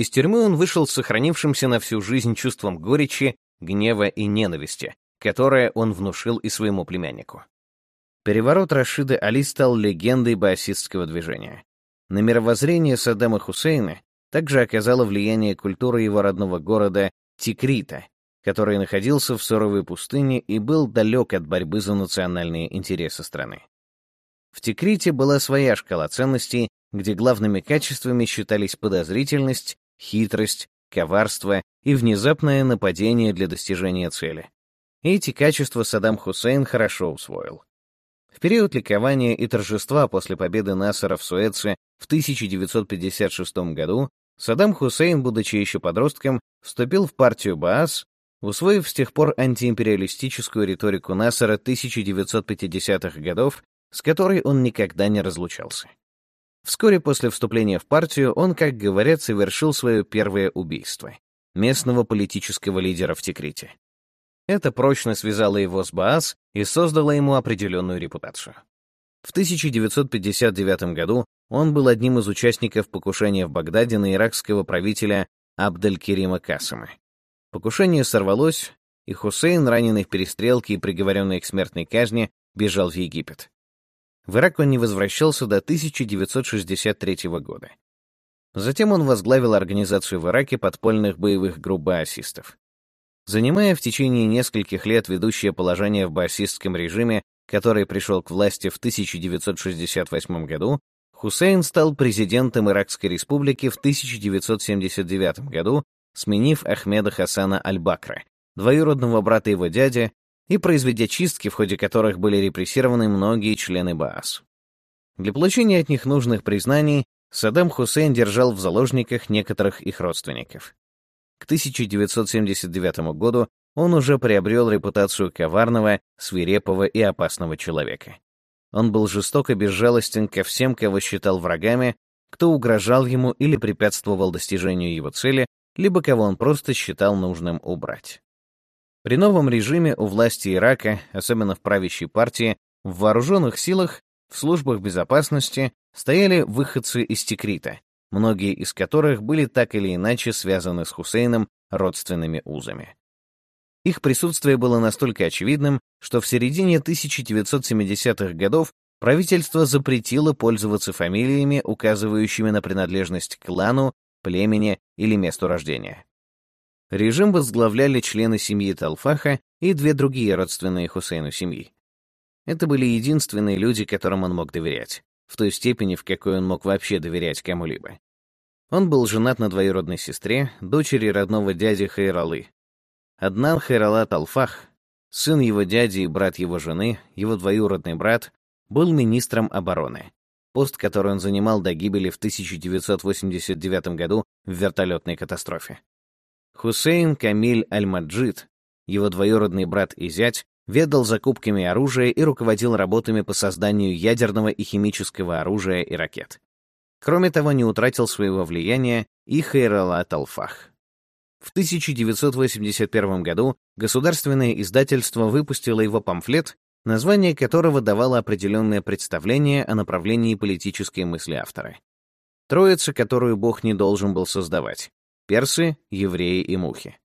Из тюрьмы он вышел с сохранившимся на всю жизнь чувством горечи, гнева и ненависти, которое он внушил и своему племяннику. Переворот Рашида Али стал легендой баасистского движения. На мировоззрение Саддама Хусейна также оказало влияние культура его родного города Тикрита, который находился в суровой пустыне и был далек от борьбы за национальные интересы страны. В Тикрите была своя шкала ценностей, где главными качествами считались подозрительность, хитрость, коварство и внезапное нападение для достижения цели. Эти качества Саддам Хусейн хорошо усвоил. В период ликования и торжества после победы Насара в Суэце в 1956 году Саддам Хусейн, будучи еще подростком, вступил в партию Баас, усвоив с тех пор антиимпериалистическую риторику Насара 1950-х годов, с которой он никогда не разлучался. Вскоре после вступления в партию он, как говорят, совершил свое первое убийство — местного политического лидера в Текрите. Это прочно связало его с Баас и создало ему определенную репутацию. В 1959 году он был одним из участников покушения в Багдаде на иракского правителя Абдель-Керима Касыма. Покушение сорвалось, и Хусейн, раненый в перестрелке и приговоренный к смертной казни, бежал в Египет. В Ирак он не возвращался до 1963 года. Затем он возглавил организацию в Ираке подпольных боевых групп баасистов. Занимая в течение нескольких лет ведущее положение в баасистском режиме, который пришел к власти в 1968 году, Хусейн стал президентом Иракской республики в 1979 году, сменив Ахмеда Хасана Аль-Бакра, двоюродного брата его дяди, и произведя чистки, в ходе которых были репрессированы многие члены Баас. Для получения от них нужных признаний Саддам Хусейн держал в заложниках некоторых их родственников. К 1979 году он уже приобрел репутацию коварного, свирепого и опасного человека. Он был жестоко безжалостен ко всем, кого считал врагами, кто угрожал ему или препятствовал достижению его цели, либо кого он просто считал нужным убрать. При новом режиме у власти Ирака, особенно в правящей партии, в вооруженных силах, в службах безопасности стояли выходцы из Тикрита, многие из которых были так или иначе связаны с Хусейном родственными узами. Их присутствие было настолько очевидным, что в середине 1970-х годов правительство запретило пользоваться фамилиями, указывающими на принадлежность к клану, племени или месту рождения. Режим возглавляли члены семьи Талфаха и две другие родственные Хусейну семьи. Это были единственные люди, которым он мог доверять, в той степени, в какой он мог вообще доверять кому-либо. Он был женат на двоюродной сестре, дочери родного дяди Хайралы. Аднан Хайрала Талфах, сын его дяди и брат его жены, его двоюродный брат, был министром обороны, пост, который он занимал до гибели в 1989 году в вертолетной катастрофе. Хусейн Камиль Аль-Маджид, его двоюродный брат и зять, ведал закупками оружия и руководил работами по созданию ядерного и химического оружия и ракет. Кроме того, не утратил своего влияния и Хайрала Талфах. В 1981 году государственное издательство выпустило его памфлет, название которого давало определенное представление о направлении политической мысли автора. Троица, которую Бог не должен был создавать — персы, евреи и мухи.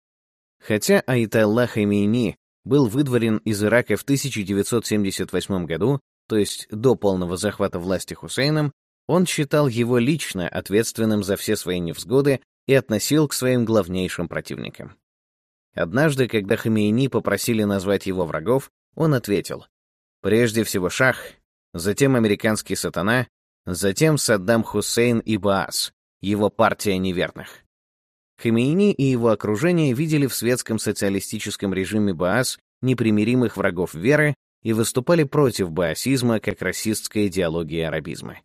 Хотя Айталлах Хамейни был выдворен из Ирака в 1978 году, то есть до полного захвата власти Хусейном, он считал его лично ответственным за все свои невзгоды и относил к своим главнейшим противникам. Однажды, когда Хамейни попросили назвать его врагов, он ответил, «Прежде всего Шах, затем американский сатана, затем Саддам Хусейн и Баас, его партия неверных». Хамейни и его окружение видели в светском социалистическом режиме Баас непримиримых врагов веры и выступали против баасизма как расистской идеологии арабизма.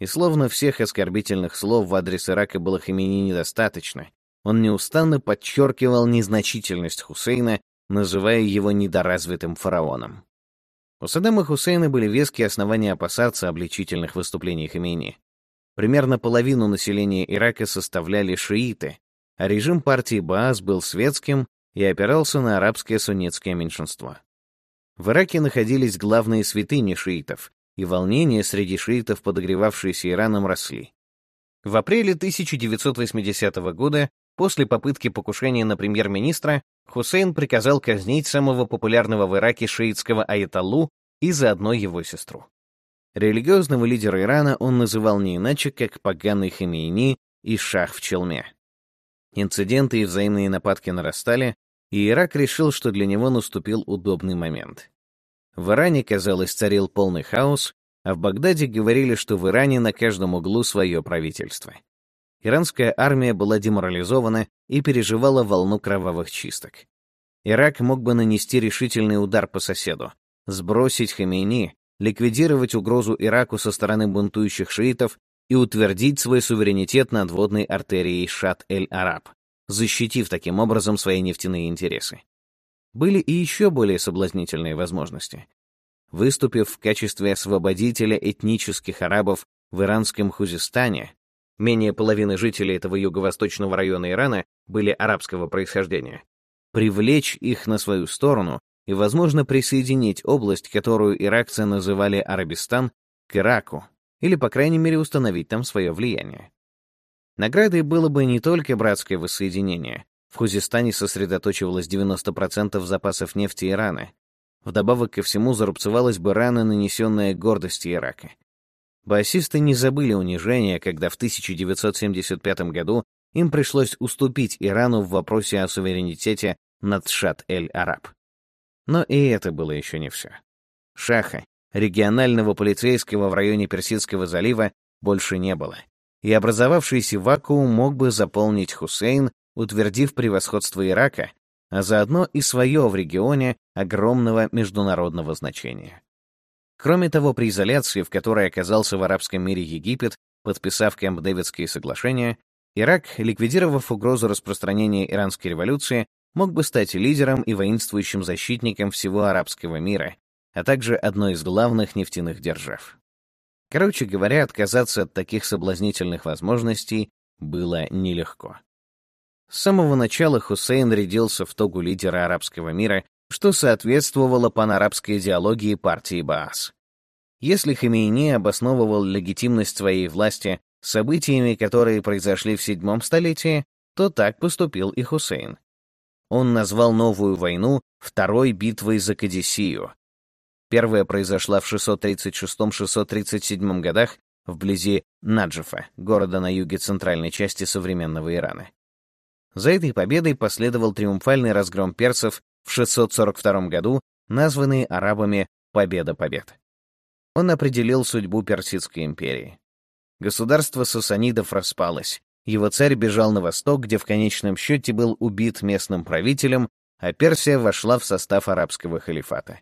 И словно всех оскорбительных слов в адрес Ирака было Хамини недостаточно, он неустанно подчеркивал незначительность Хусейна, называя его недоразвитым фараоном. У Саддама Хусейна были веские основания опасаться обличительных выступлений Хамини. Примерно половину населения Ирака составляли шииты, режим партии Баас был светским и опирался на арабское суннитское меньшинство. В Ираке находились главные святыни шиитов, и волнения среди шиитов, подогревавшиеся Ираном, росли. В апреле 1980 года, после попытки покушения на премьер-министра, Хусейн приказал казнить самого популярного в Ираке шиитского аятоллу и заодно его сестру. Религиозного лидера Ирана он называл не иначе, как поганый Хамейни и шах в челме. Инциденты и взаимные нападки нарастали, и Ирак решил, что для него наступил удобный момент. В Иране, казалось, царил полный хаос, а в Багдаде говорили, что в Иране на каждом углу свое правительство. Иранская армия была деморализована и переживала волну кровавых чисток. Ирак мог бы нанести решительный удар по соседу, сбросить Хамейни, ликвидировать угрозу Ираку со стороны бунтующих шиитов и утвердить свой суверенитет над водной артерией Шат-эль-Араб, защитив таким образом свои нефтяные интересы. Были и еще более соблазнительные возможности. Выступив в качестве освободителя этнических арабов в иранском Хузистане, менее половины жителей этого юго-восточного района Ирана были арабского происхождения, привлечь их на свою сторону и, возможно, присоединить область, которую иракцы называли Арабистан, к Ираку, или, по крайней мере, установить там свое влияние. Наградой было бы не только братское воссоединение. В Хузистане сосредоточивалось 90% запасов нефти Ирана. Вдобавок ко всему зарубцевалась бы рана, нанесенная гордости Ирака. Баасисты не забыли унижения, когда в 1975 году им пришлось уступить Ирану в вопросе о суверенитете над Шат-эль-Араб. Но и это было еще не все. Шаха, регионального полицейского в районе Персидского залива, больше не было, и образовавшийся вакуум мог бы заполнить Хусейн, утвердив превосходство Ирака, а заодно и свое в регионе огромного международного значения. Кроме того, при изоляции, в которой оказался в арабском мире Египет, подписав Кэмп-Дэвидские соглашения, Ирак, ликвидировав угрозу распространения иранской революции, мог бы стать лидером и воинствующим защитником всего арабского мира, а также одной из главных нефтяных держав. Короче говоря, отказаться от таких соблазнительных возможностей было нелегко. С самого начала Хусейн рядился в тогу лидера арабского мира, что соответствовало панарабской идеологии партии Баас. Если Хамейни обосновывал легитимность своей власти событиями, которые произошли в седьмом столетии, то так поступил и Хусейн. Он назвал новую войну Второй битвой за Кадисию. Первая произошла в 636-637 годах вблизи Наджифа, города на юге центральной части современного Ирана. За этой победой последовал триумфальный разгром персов в 642 году, названный арабами «Победа побед». Он определил судьбу Персидской империи. Государство сасанидов распалось. Его царь бежал на восток, где в конечном счете был убит местным правителем, а Персия вошла в состав арабского халифата.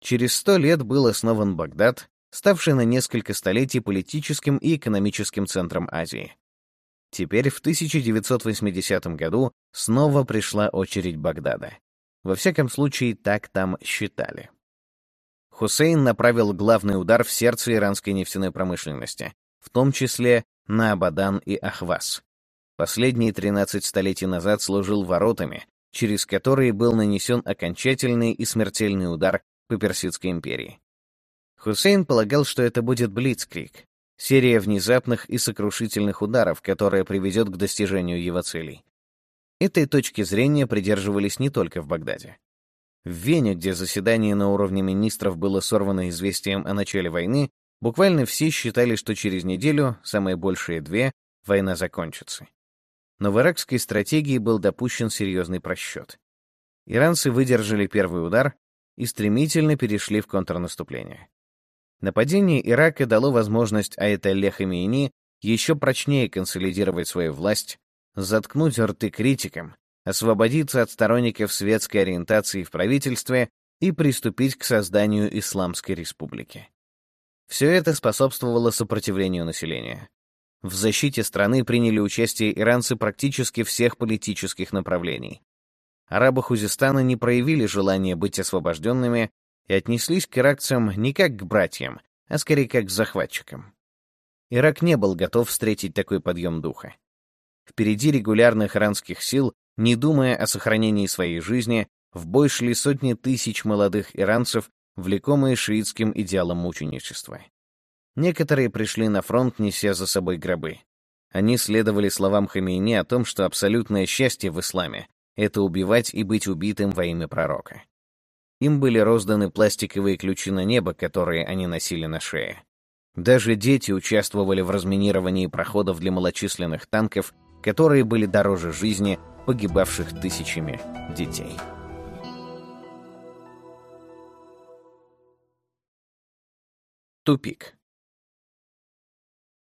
Через сто лет был основан Багдад, ставший на несколько столетий политическим и экономическим центром Азии. Теперь в 1980 году снова пришла очередь Багдада. Во всяком случае, так там считали. Хусейн направил главный удар в сердце иранской нефтяной промышленности, в том числе на Абадан и Ахваз. Последние 13 столетий назад служил воротами, через которые был нанесен окончательный и смертельный удар по Персидской империи. Хусейн полагал, что это будет Блицкрик, серия внезапных и сокрушительных ударов, которая приведет к достижению его целей. Этой точки зрения придерживались не только в Багдаде. В Вене, где заседание на уровне министров было сорвано известием о начале войны, Буквально все считали, что через неделю, самые большие две, война закончится. Но в иракской стратегии был допущен серьезный просчет. Иранцы выдержали первый удар и стремительно перешли в контрнаступление. Нападение Ирака дало возможность Аэтолле Хамейни еще прочнее консолидировать свою власть, заткнуть рты критикам, освободиться от сторонников светской ориентации в правительстве и приступить к созданию Исламской республики. Все это способствовало сопротивлению населения. В защите страны приняли участие иранцы практически всех политических направлений. Арабы Хузистана не проявили желания быть освобожденными и отнеслись к иракцам не как к братьям, а скорее как к захватчикам. Ирак не был готов встретить такой подъем духа. Впереди регулярных иранских сил, не думая о сохранении своей жизни, в бой шли сотни тысяч молодых иранцев влекомые шиитским идеалом мученичества. Некоторые пришли на фронт, неся за собой гробы. Они следовали словам Хамейни о том, что абсолютное счастье в исламе — это убивать и быть убитым во имя пророка. Им были розданы пластиковые ключи на небо, которые они носили на шее. Даже дети участвовали в разминировании проходов для малочисленных танков которые были дороже жизни погибавших тысячами детей. Тупик.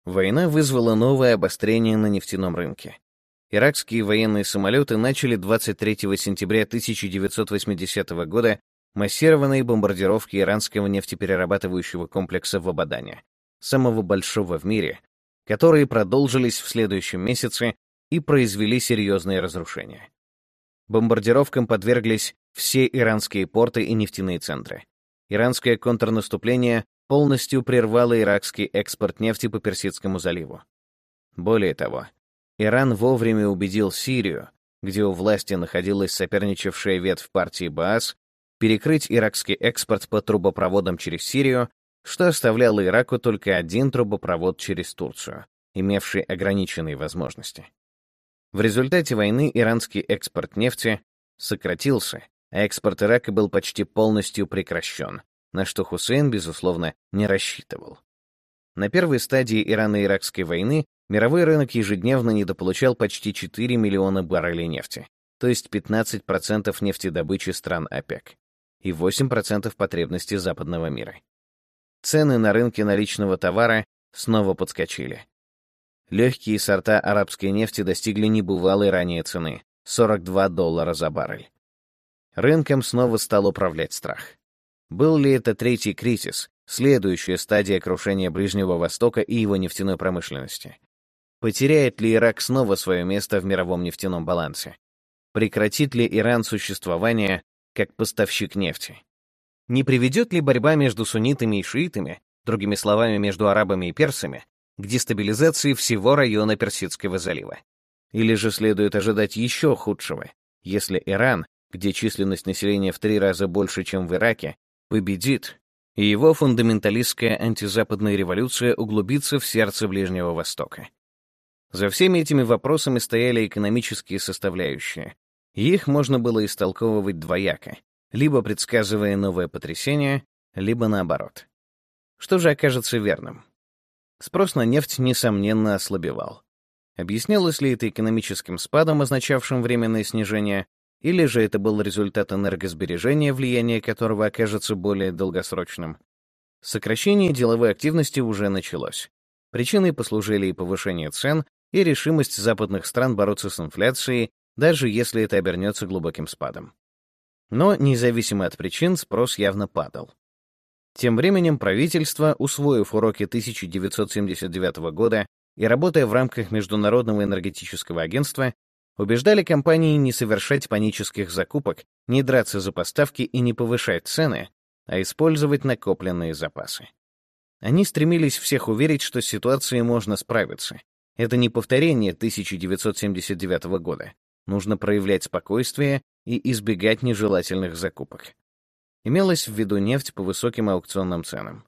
Война вызвала новое обострение на нефтяном рынке. Иракские военные самолеты начали 23 сентября 1980 года массированные бомбардировки иранского нефтеперерабатывающего комплекса в Абадане, самого большого в мире, которые продолжились в следующем месяце и произвели серьезные разрушения. Бомбардировкам подверглись все иранские порты и нефтяные центры. Иранское контрнаступление полностью прервало иракский экспорт нефти по Персидскому заливу. Более того, Иран вовремя убедил Сирию, где у власти находилась соперничавшая ветвь партии Баас, перекрыть иракский экспорт по трубопроводам через Сирию, что оставляло Ираку только один трубопровод через Турцию, имевший ограниченные возможности. В результате войны иранский экспорт нефти сократился, а экспорт Ирака был почти полностью прекращен, на что Хусейн, безусловно, не рассчитывал. На первой стадии Ирано-Иракской войны мировой рынок ежедневно недополучал почти 4 миллиона баррелей нефти, то есть 15% нефтедобычи стран ОПЕК и 8% потребностей западного мира. Цены на рынке наличного товара снова подскочили. Легкие сорта арабской нефти достигли небывалой ранее цены — 42 доллара за баррель. Рынком снова стал управлять страх. Был ли это третий кризис, следующая стадия крушения Ближнего Востока и его нефтяной промышленности? Потеряет ли Ирак снова свое место в мировом нефтяном балансе? Прекратит ли Иран существование как поставщик нефти? Не приведет ли борьба между суннитами и шиитами, другими словами, между арабами и персами, к дестабилизации всего района Персидского залива. Или же следует ожидать еще худшего, если Иран, где численность населения в три раза больше, чем в Ираке, победит, и его фундаменталистская антизападная революция углубится в сердце Ближнего Востока. За всеми этими вопросами стояли экономические составляющие, их можно было истолковывать двояко, либо предсказывая новое потрясение, либо наоборот. Что же окажется верным? Спрос на нефть, несомненно, ослабевал. Объяснялось ли это экономическим спадом, означавшим временное снижение, или же это был результат энергосбережения, влияние которого окажется более долгосрочным? Сокращение деловой активности уже началось. Причиной послужили и повышение цен, и решимость западных стран бороться с инфляцией, даже если это обернется глубоким спадом. Но, независимо от причин, спрос явно падал. Тем временем правительство, усвоив уроки 1979 года и работая в рамках Международного энергетического агентства, убеждали компании не совершать панических закупок, не драться за поставки и не повышать цены, а использовать накопленные запасы. Они стремились всех уверить, что с ситуацией можно справиться. Это не повторение 1979 года. Нужно проявлять спокойствие и избегать нежелательных закупок имелась в виду нефть по высоким аукционным ценам.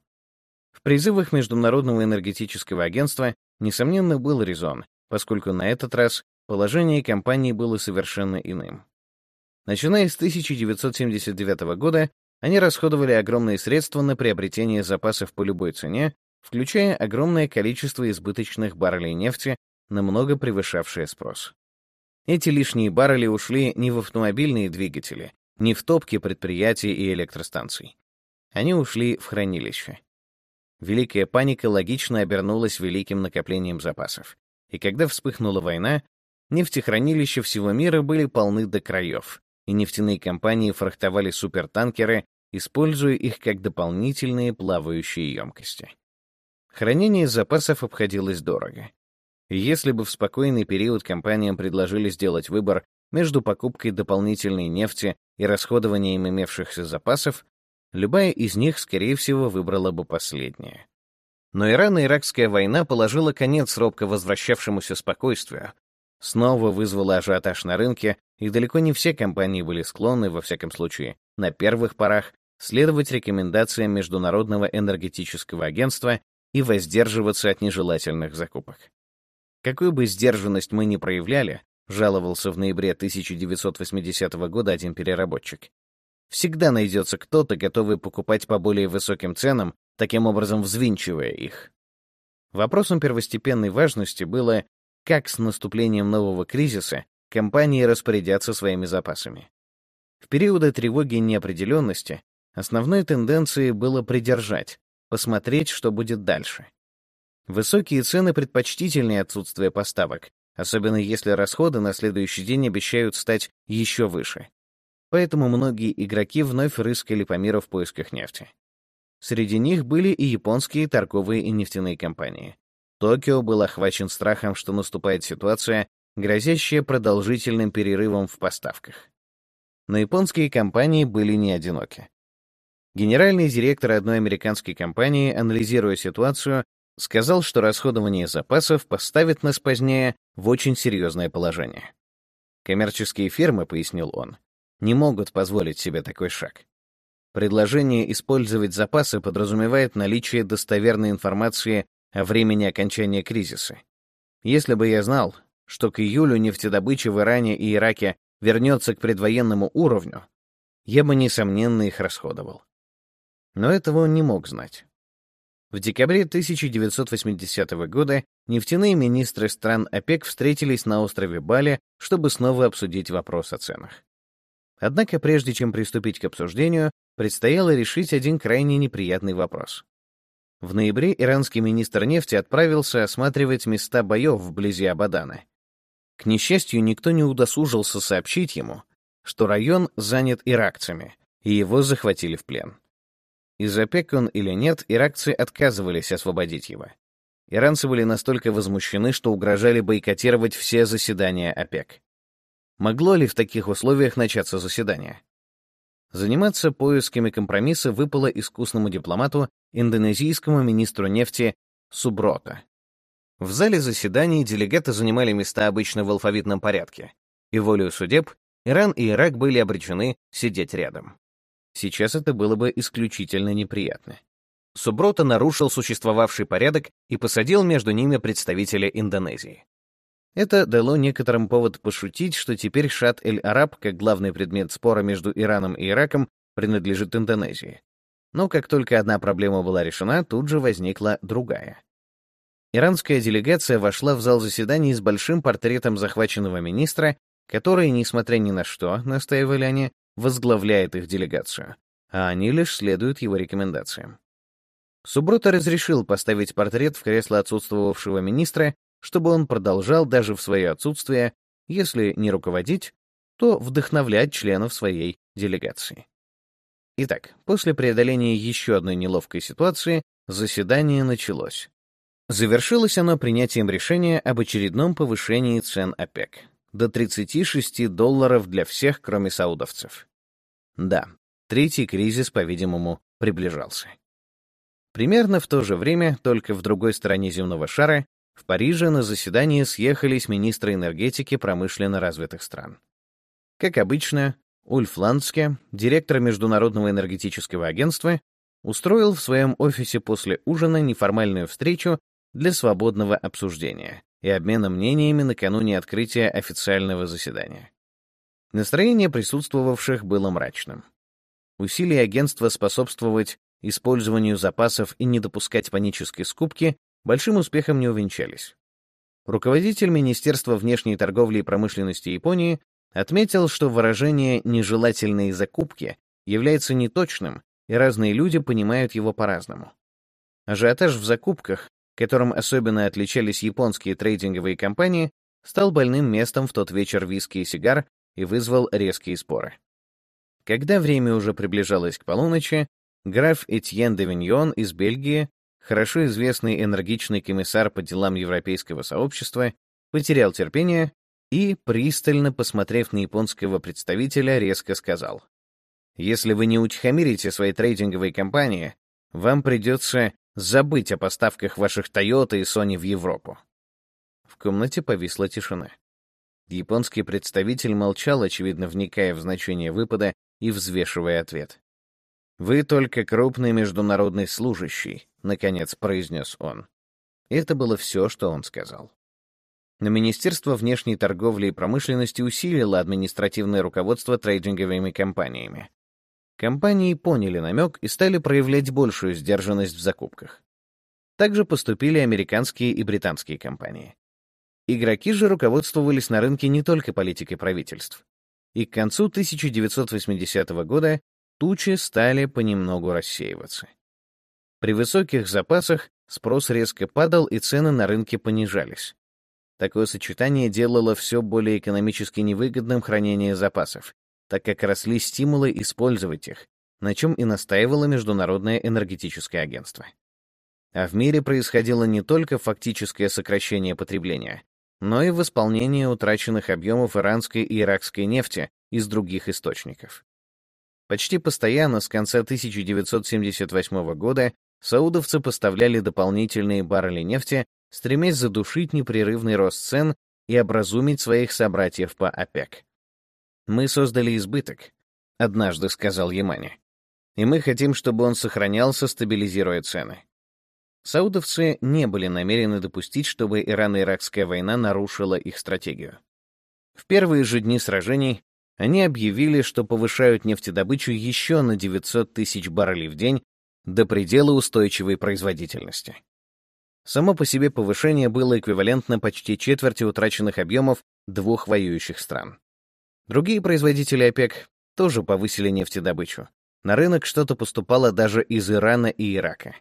В призывах Международного энергетического агентства, несомненно, был резон, поскольку на этот раз положение компании было совершенно иным. Начиная с 1979 года, они расходовали огромные средства на приобретение запасов по любой цене, включая огромное количество избыточных баррелей нефти, намного превышавшее спрос. Эти лишние баррели ушли не в автомобильные двигатели, не в топке предприятий и электростанций. Они ушли в хранилище. Великая паника логично обернулась великим накоплением запасов. И когда вспыхнула война, нефтехранилища всего мира были полны до краев, и нефтяные компании фрахтовали супертанкеры, используя их как дополнительные плавающие емкости. Хранение запасов обходилось дорого. Если бы в спокойный период компаниям предложили сделать выбор между покупкой дополнительной нефти и расходованием имевшихся запасов, любая из них, скорее всего, выбрала бы последнее. Но Ирано-Иракская война положила конец робко возвращавшемуся спокойствию, снова вызвала ажиотаж на рынке, и далеко не все компании были склонны, во всяком случае, на первых порах, следовать рекомендациям Международного энергетического агентства и воздерживаться от нежелательных закупок. Какую бы сдержанность мы ни проявляли, жаловался в ноябре 1980 года один переработчик. Всегда найдется кто-то, готовый покупать по более высоким ценам, таким образом взвинчивая их. Вопросом первостепенной важности было, как с наступлением нового кризиса компании распорядятся своими запасами. В периоды тревоги и неопределенности основной тенденцией было придержать, посмотреть, что будет дальше. Высокие цены предпочтительнее отсутствия поставок, особенно если расходы на следующий день обещают стать еще выше. Поэтому многие игроки вновь рыскали по миру в поисках нефти. Среди них были и японские торговые и нефтяные компании. Токио был охвачен страхом, что наступает ситуация, грозящая продолжительным перерывом в поставках. Но японские компании были не одиноки. Генеральный директор одной американской компании, анализируя ситуацию, сказал, что расходование запасов поставит нас позднее в очень серьезное положение. Коммерческие фирмы, пояснил он, не могут позволить себе такой шаг. Предложение использовать запасы подразумевает наличие достоверной информации о времени окончания кризиса. Если бы я знал, что к июлю нефтедобыча в Иране и Ираке вернется к предвоенному уровню, я бы, несомненно, их расходовал. Но этого он не мог знать. В декабре 1980 года нефтяные министры стран ОПЕК встретились на острове Бали, чтобы снова обсудить вопрос о ценах. Однако прежде чем приступить к обсуждению, предстояло решить один крайне неприятный вопрос. В ноябре иранский министр нефти отправился осматривать места боев вблизи Абадана. К несчастью, никто не удосужился сообщить ему, что район занят иракцами, и его захватили в плен. Из ОПЕК он или нет, иракцы отказывались освободить его. Иранцы были настолько возмущены, что угрожали бойкотировать все заседания ОПЕК. Могло ли в таких условиях начаться заседание? Заниматься поисками компромисса выпало искусному дипломату, индонезийскому министру нефти Суброта. В зале заседаний делегаты занимали места обычно в алфавитном порядке, и волею судеб Иран и Ирак были обречены сидеть рядом. Сейчас это было бы исключительно неприятно. Суброта нарушил существовавший порядок и посадил между ними представителя Индонезии. Это дало некоторым повод пошутить, что теперь Шат-эль-Араб, как главный предмет спора между Ираном и Ираком, принадлежит Индонезии. Но как только одна проблема была решена, тут же возникла другая. Иранская делегация вошла в зал заседаний с большим портретом захваченного министра, который, несмотря ни на что, настаивали они, возглавляет их делегацию, а они лишь следуют его рекомендациям. Суброта разрешил поставить портрет в кресло отсутствовавшего министра чтобы он продолжал даже в свое отсутствие, если не руководить, то вдохновлять членов своей делегации. Итак, после преодоления еще одной неловкой ситуации, заседание началось. Завершилось оно принятием решения об очередном повышении цен ОПЕК до 36 долларов для всех, кроме саудовцев. Да, третий кризис, по-видимому, приближался. Примерно в то же время, только в другой стороне земного шара, в Париже на заседание съехались министры энергетики промышленно развитых стран. Как обычно, Ульф Ландске, директор Международного энергетического агентства, устроил в своем офисе после ужина неформальную встречу для свободного обсуждения и обмена мнениями накануне открытия официального заседания. Настроение присутствовавших было мрачным. Усилия агентства способствовать использованию запасов и не допускать панической скупки большим успехом не увенчались. Руководитель Министерства внешней торговли и промышленности Японии отметил, что выражение «нежелательные закупки» является неточным, и разные люди понимают его по-разному. Ажиотаж в закупках, которым особенно отличались японские трейдинговые компании, стал больным местом в тот вечер виски и сигар и вызвал резкие споры. Когда время уже приближалось к полуночи, граф Этьен де Виньон из Бельгии хорошо известный энергичный комиссар по делам европейского сообщества, потерял терпение и, пристально посмотрев на японского представителя, резко сказал, «Если вы не утихомирите свои трейдинговые компании, вам придется забыть о поставках ваших Toyota и Sony в Европу». В комнате повисла тишина. Японский представитель молчал, очевидно, вникая в значение выпада и взвешивая ответ. «Вы только крупный международный служащий», — наконец произнес он. Это было все, что он сказал. Но Министерство внешней торговли и промышленности усилило административное руководство трейдинговыми компаниями. Компании поняли намек и стали проявлять большую сдержанность в закупках. Также поступили американские и британские компании. Игроки же руководствовались на рынке не только политикой правительств. И к концу 1980 года тучи стали понемногу рассеиваться. При высоких запасах спрос резко падал и цены на рынке понижались. Такое сочетание делало все более экономически невыгодным хранение запасов, так как росли стимулы использовать их, на чем и настаивало Международное энергетическое агентство. А в мире происходило не только фактическое сокращение потребления, но и восполнение утраченных объемов иранской и иракской нефти из других источников. Почти постоянно с конца 1978 года саудовцы поставляли дополнительные баррели нефти, стремясь задушить непрерывный рост цен и образумить своих собратьев по ОПЕК. «Мы создали избыток», — однажды сказал Ямани. «И мы хотим, чтобы он сохранялся, стабилизируя цены. Саудовцы не были намерены допустить, чтобы Ирано-Иракская война нарушила их стратегию. В первые же дни сражений они объявили, что повышают нефтедобычу еще на 900 тысяч баррелей в день до предела устойчивой производительности. Само по себе повышение было эквивалентно почти четверти утраченных объемов двух воюющих стран. Другие производители ОПЕК тоже повысили нефтедобычу. На рынок что-то поступало даже из Ирана и Ирака.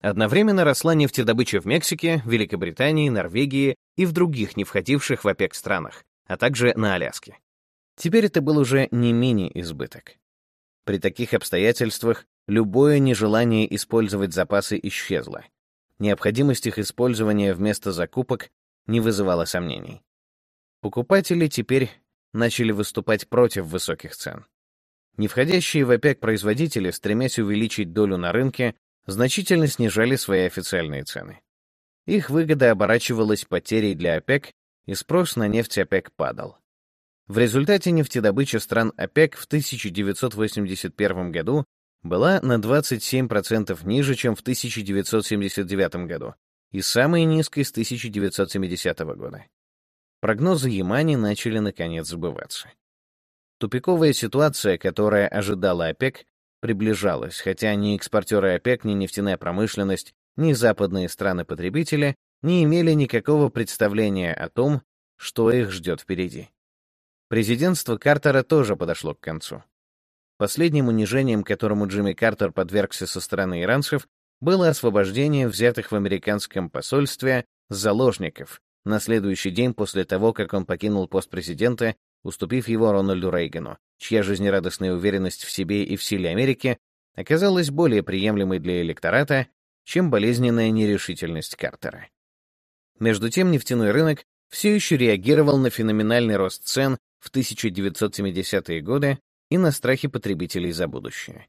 Одновременно росла нефтедобыча в Мексике, Великобритании, Норвегии и в других не входивших в ОПЕК странах, а также на Аляске. Теперь это был уже не мини-избыток. При таких обстоятельствах любое нежелание использовать запасы исчезло. Необходимость их использования вместо закупок не вызывала сомнений. Покупатели теперь начали выступать против высоких цен. Не входящие в ОПЕК производители, стремясь увеличить долю на рынке, значительно снижали свои официальные цены. Их выгода оборачивалась потерей для ОПЕК, и спрос на нефть ОПЕК падал. В результате нефтедобыча стран ОПЕК в 1981 году была на 27% ниже, чем в 1979 году, и самой низкой с 1970 года. Прогнозы Ямани начали наконец сбываться. Тупиковая ситуация, которая ожидала ОПЕК, приближалась, хотя ни экспортеры ОПЕК, ни нефтяная промышленность, ни западные страны-потребители не имели никакого представления о том, что их ждет впереди. Президентство Картера тоже подошло к концу. Последним унижением, которому Джимми Картер подвергся со стороны иранцев, было освобождение взятых в американском посольстве заложников на следующий день после того, как он покинул пост президента уступив его Рональду Рейгану, чья жизнерадостная уверенность в себе и в силе Америки оказалась более приемлемой для электората, чем болезненная нерешительность Картера. Между тем нефтяной рынок все еще реагировал на феноменальный рост цен в 1970-е годы и на страхи потребителей за будущее.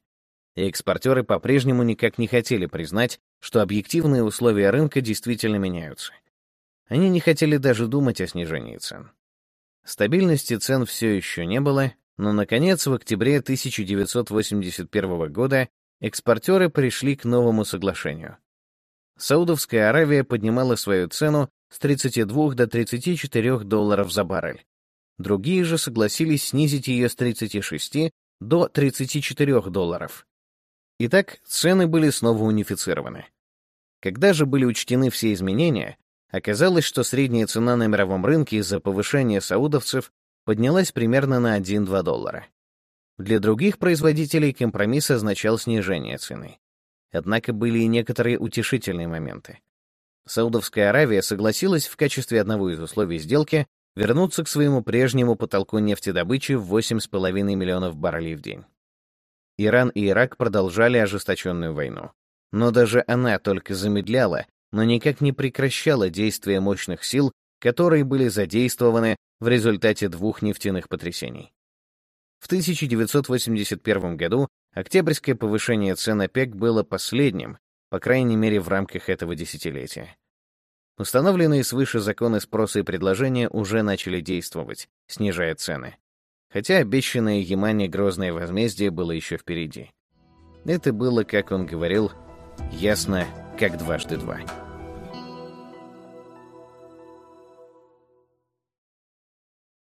И экспортеры по-прежнему никак не хотели признать, что объективные условия рынка действительно меняются. Они не хотели даже думать о снижении цен. Стабильности цен все еще не было, но, наконец, в октябре 1981 года экспортеры пришли к новому соглашению. Саудовская Аравия поднимала свою цену с 32 до 34 долларов за баррель. Другие же согласились снизить ее с 36 до 34 долларов. Итак, цены были снова унифицированы. Когда же были учтены все изменения, Оказалось, что средняя цена на мировом рынке из-за повышения саудовцев поднялась примерно на 1-2 доллара. Для других производителей компромисс означал снижение цены. Однако были и некоторые утешительные моменты. Саудовская Аравия согласилась в качестве одного из условий сделки вернуться к своему прежнему потолку нефтедобычи в 8,5 миллионов баррелей в день. Иран и Ирак продолжали ожесточенную войну. Но даже она только замедляла, но никак не прекращала действия мощных сил, которые были задействованы в результате двух нефтяных потрясений. В 1981 году октябрьское повышение цен ОПЕК было последним, по крайней мере в рамках этого десятилетия. Установленные свыше законы спроса и предложения уже начали действовать, снижая цены. Хотя обещанное Ямане грозное возмездие было еще впереди. Это было, как он говорил, ясно, как дважды два.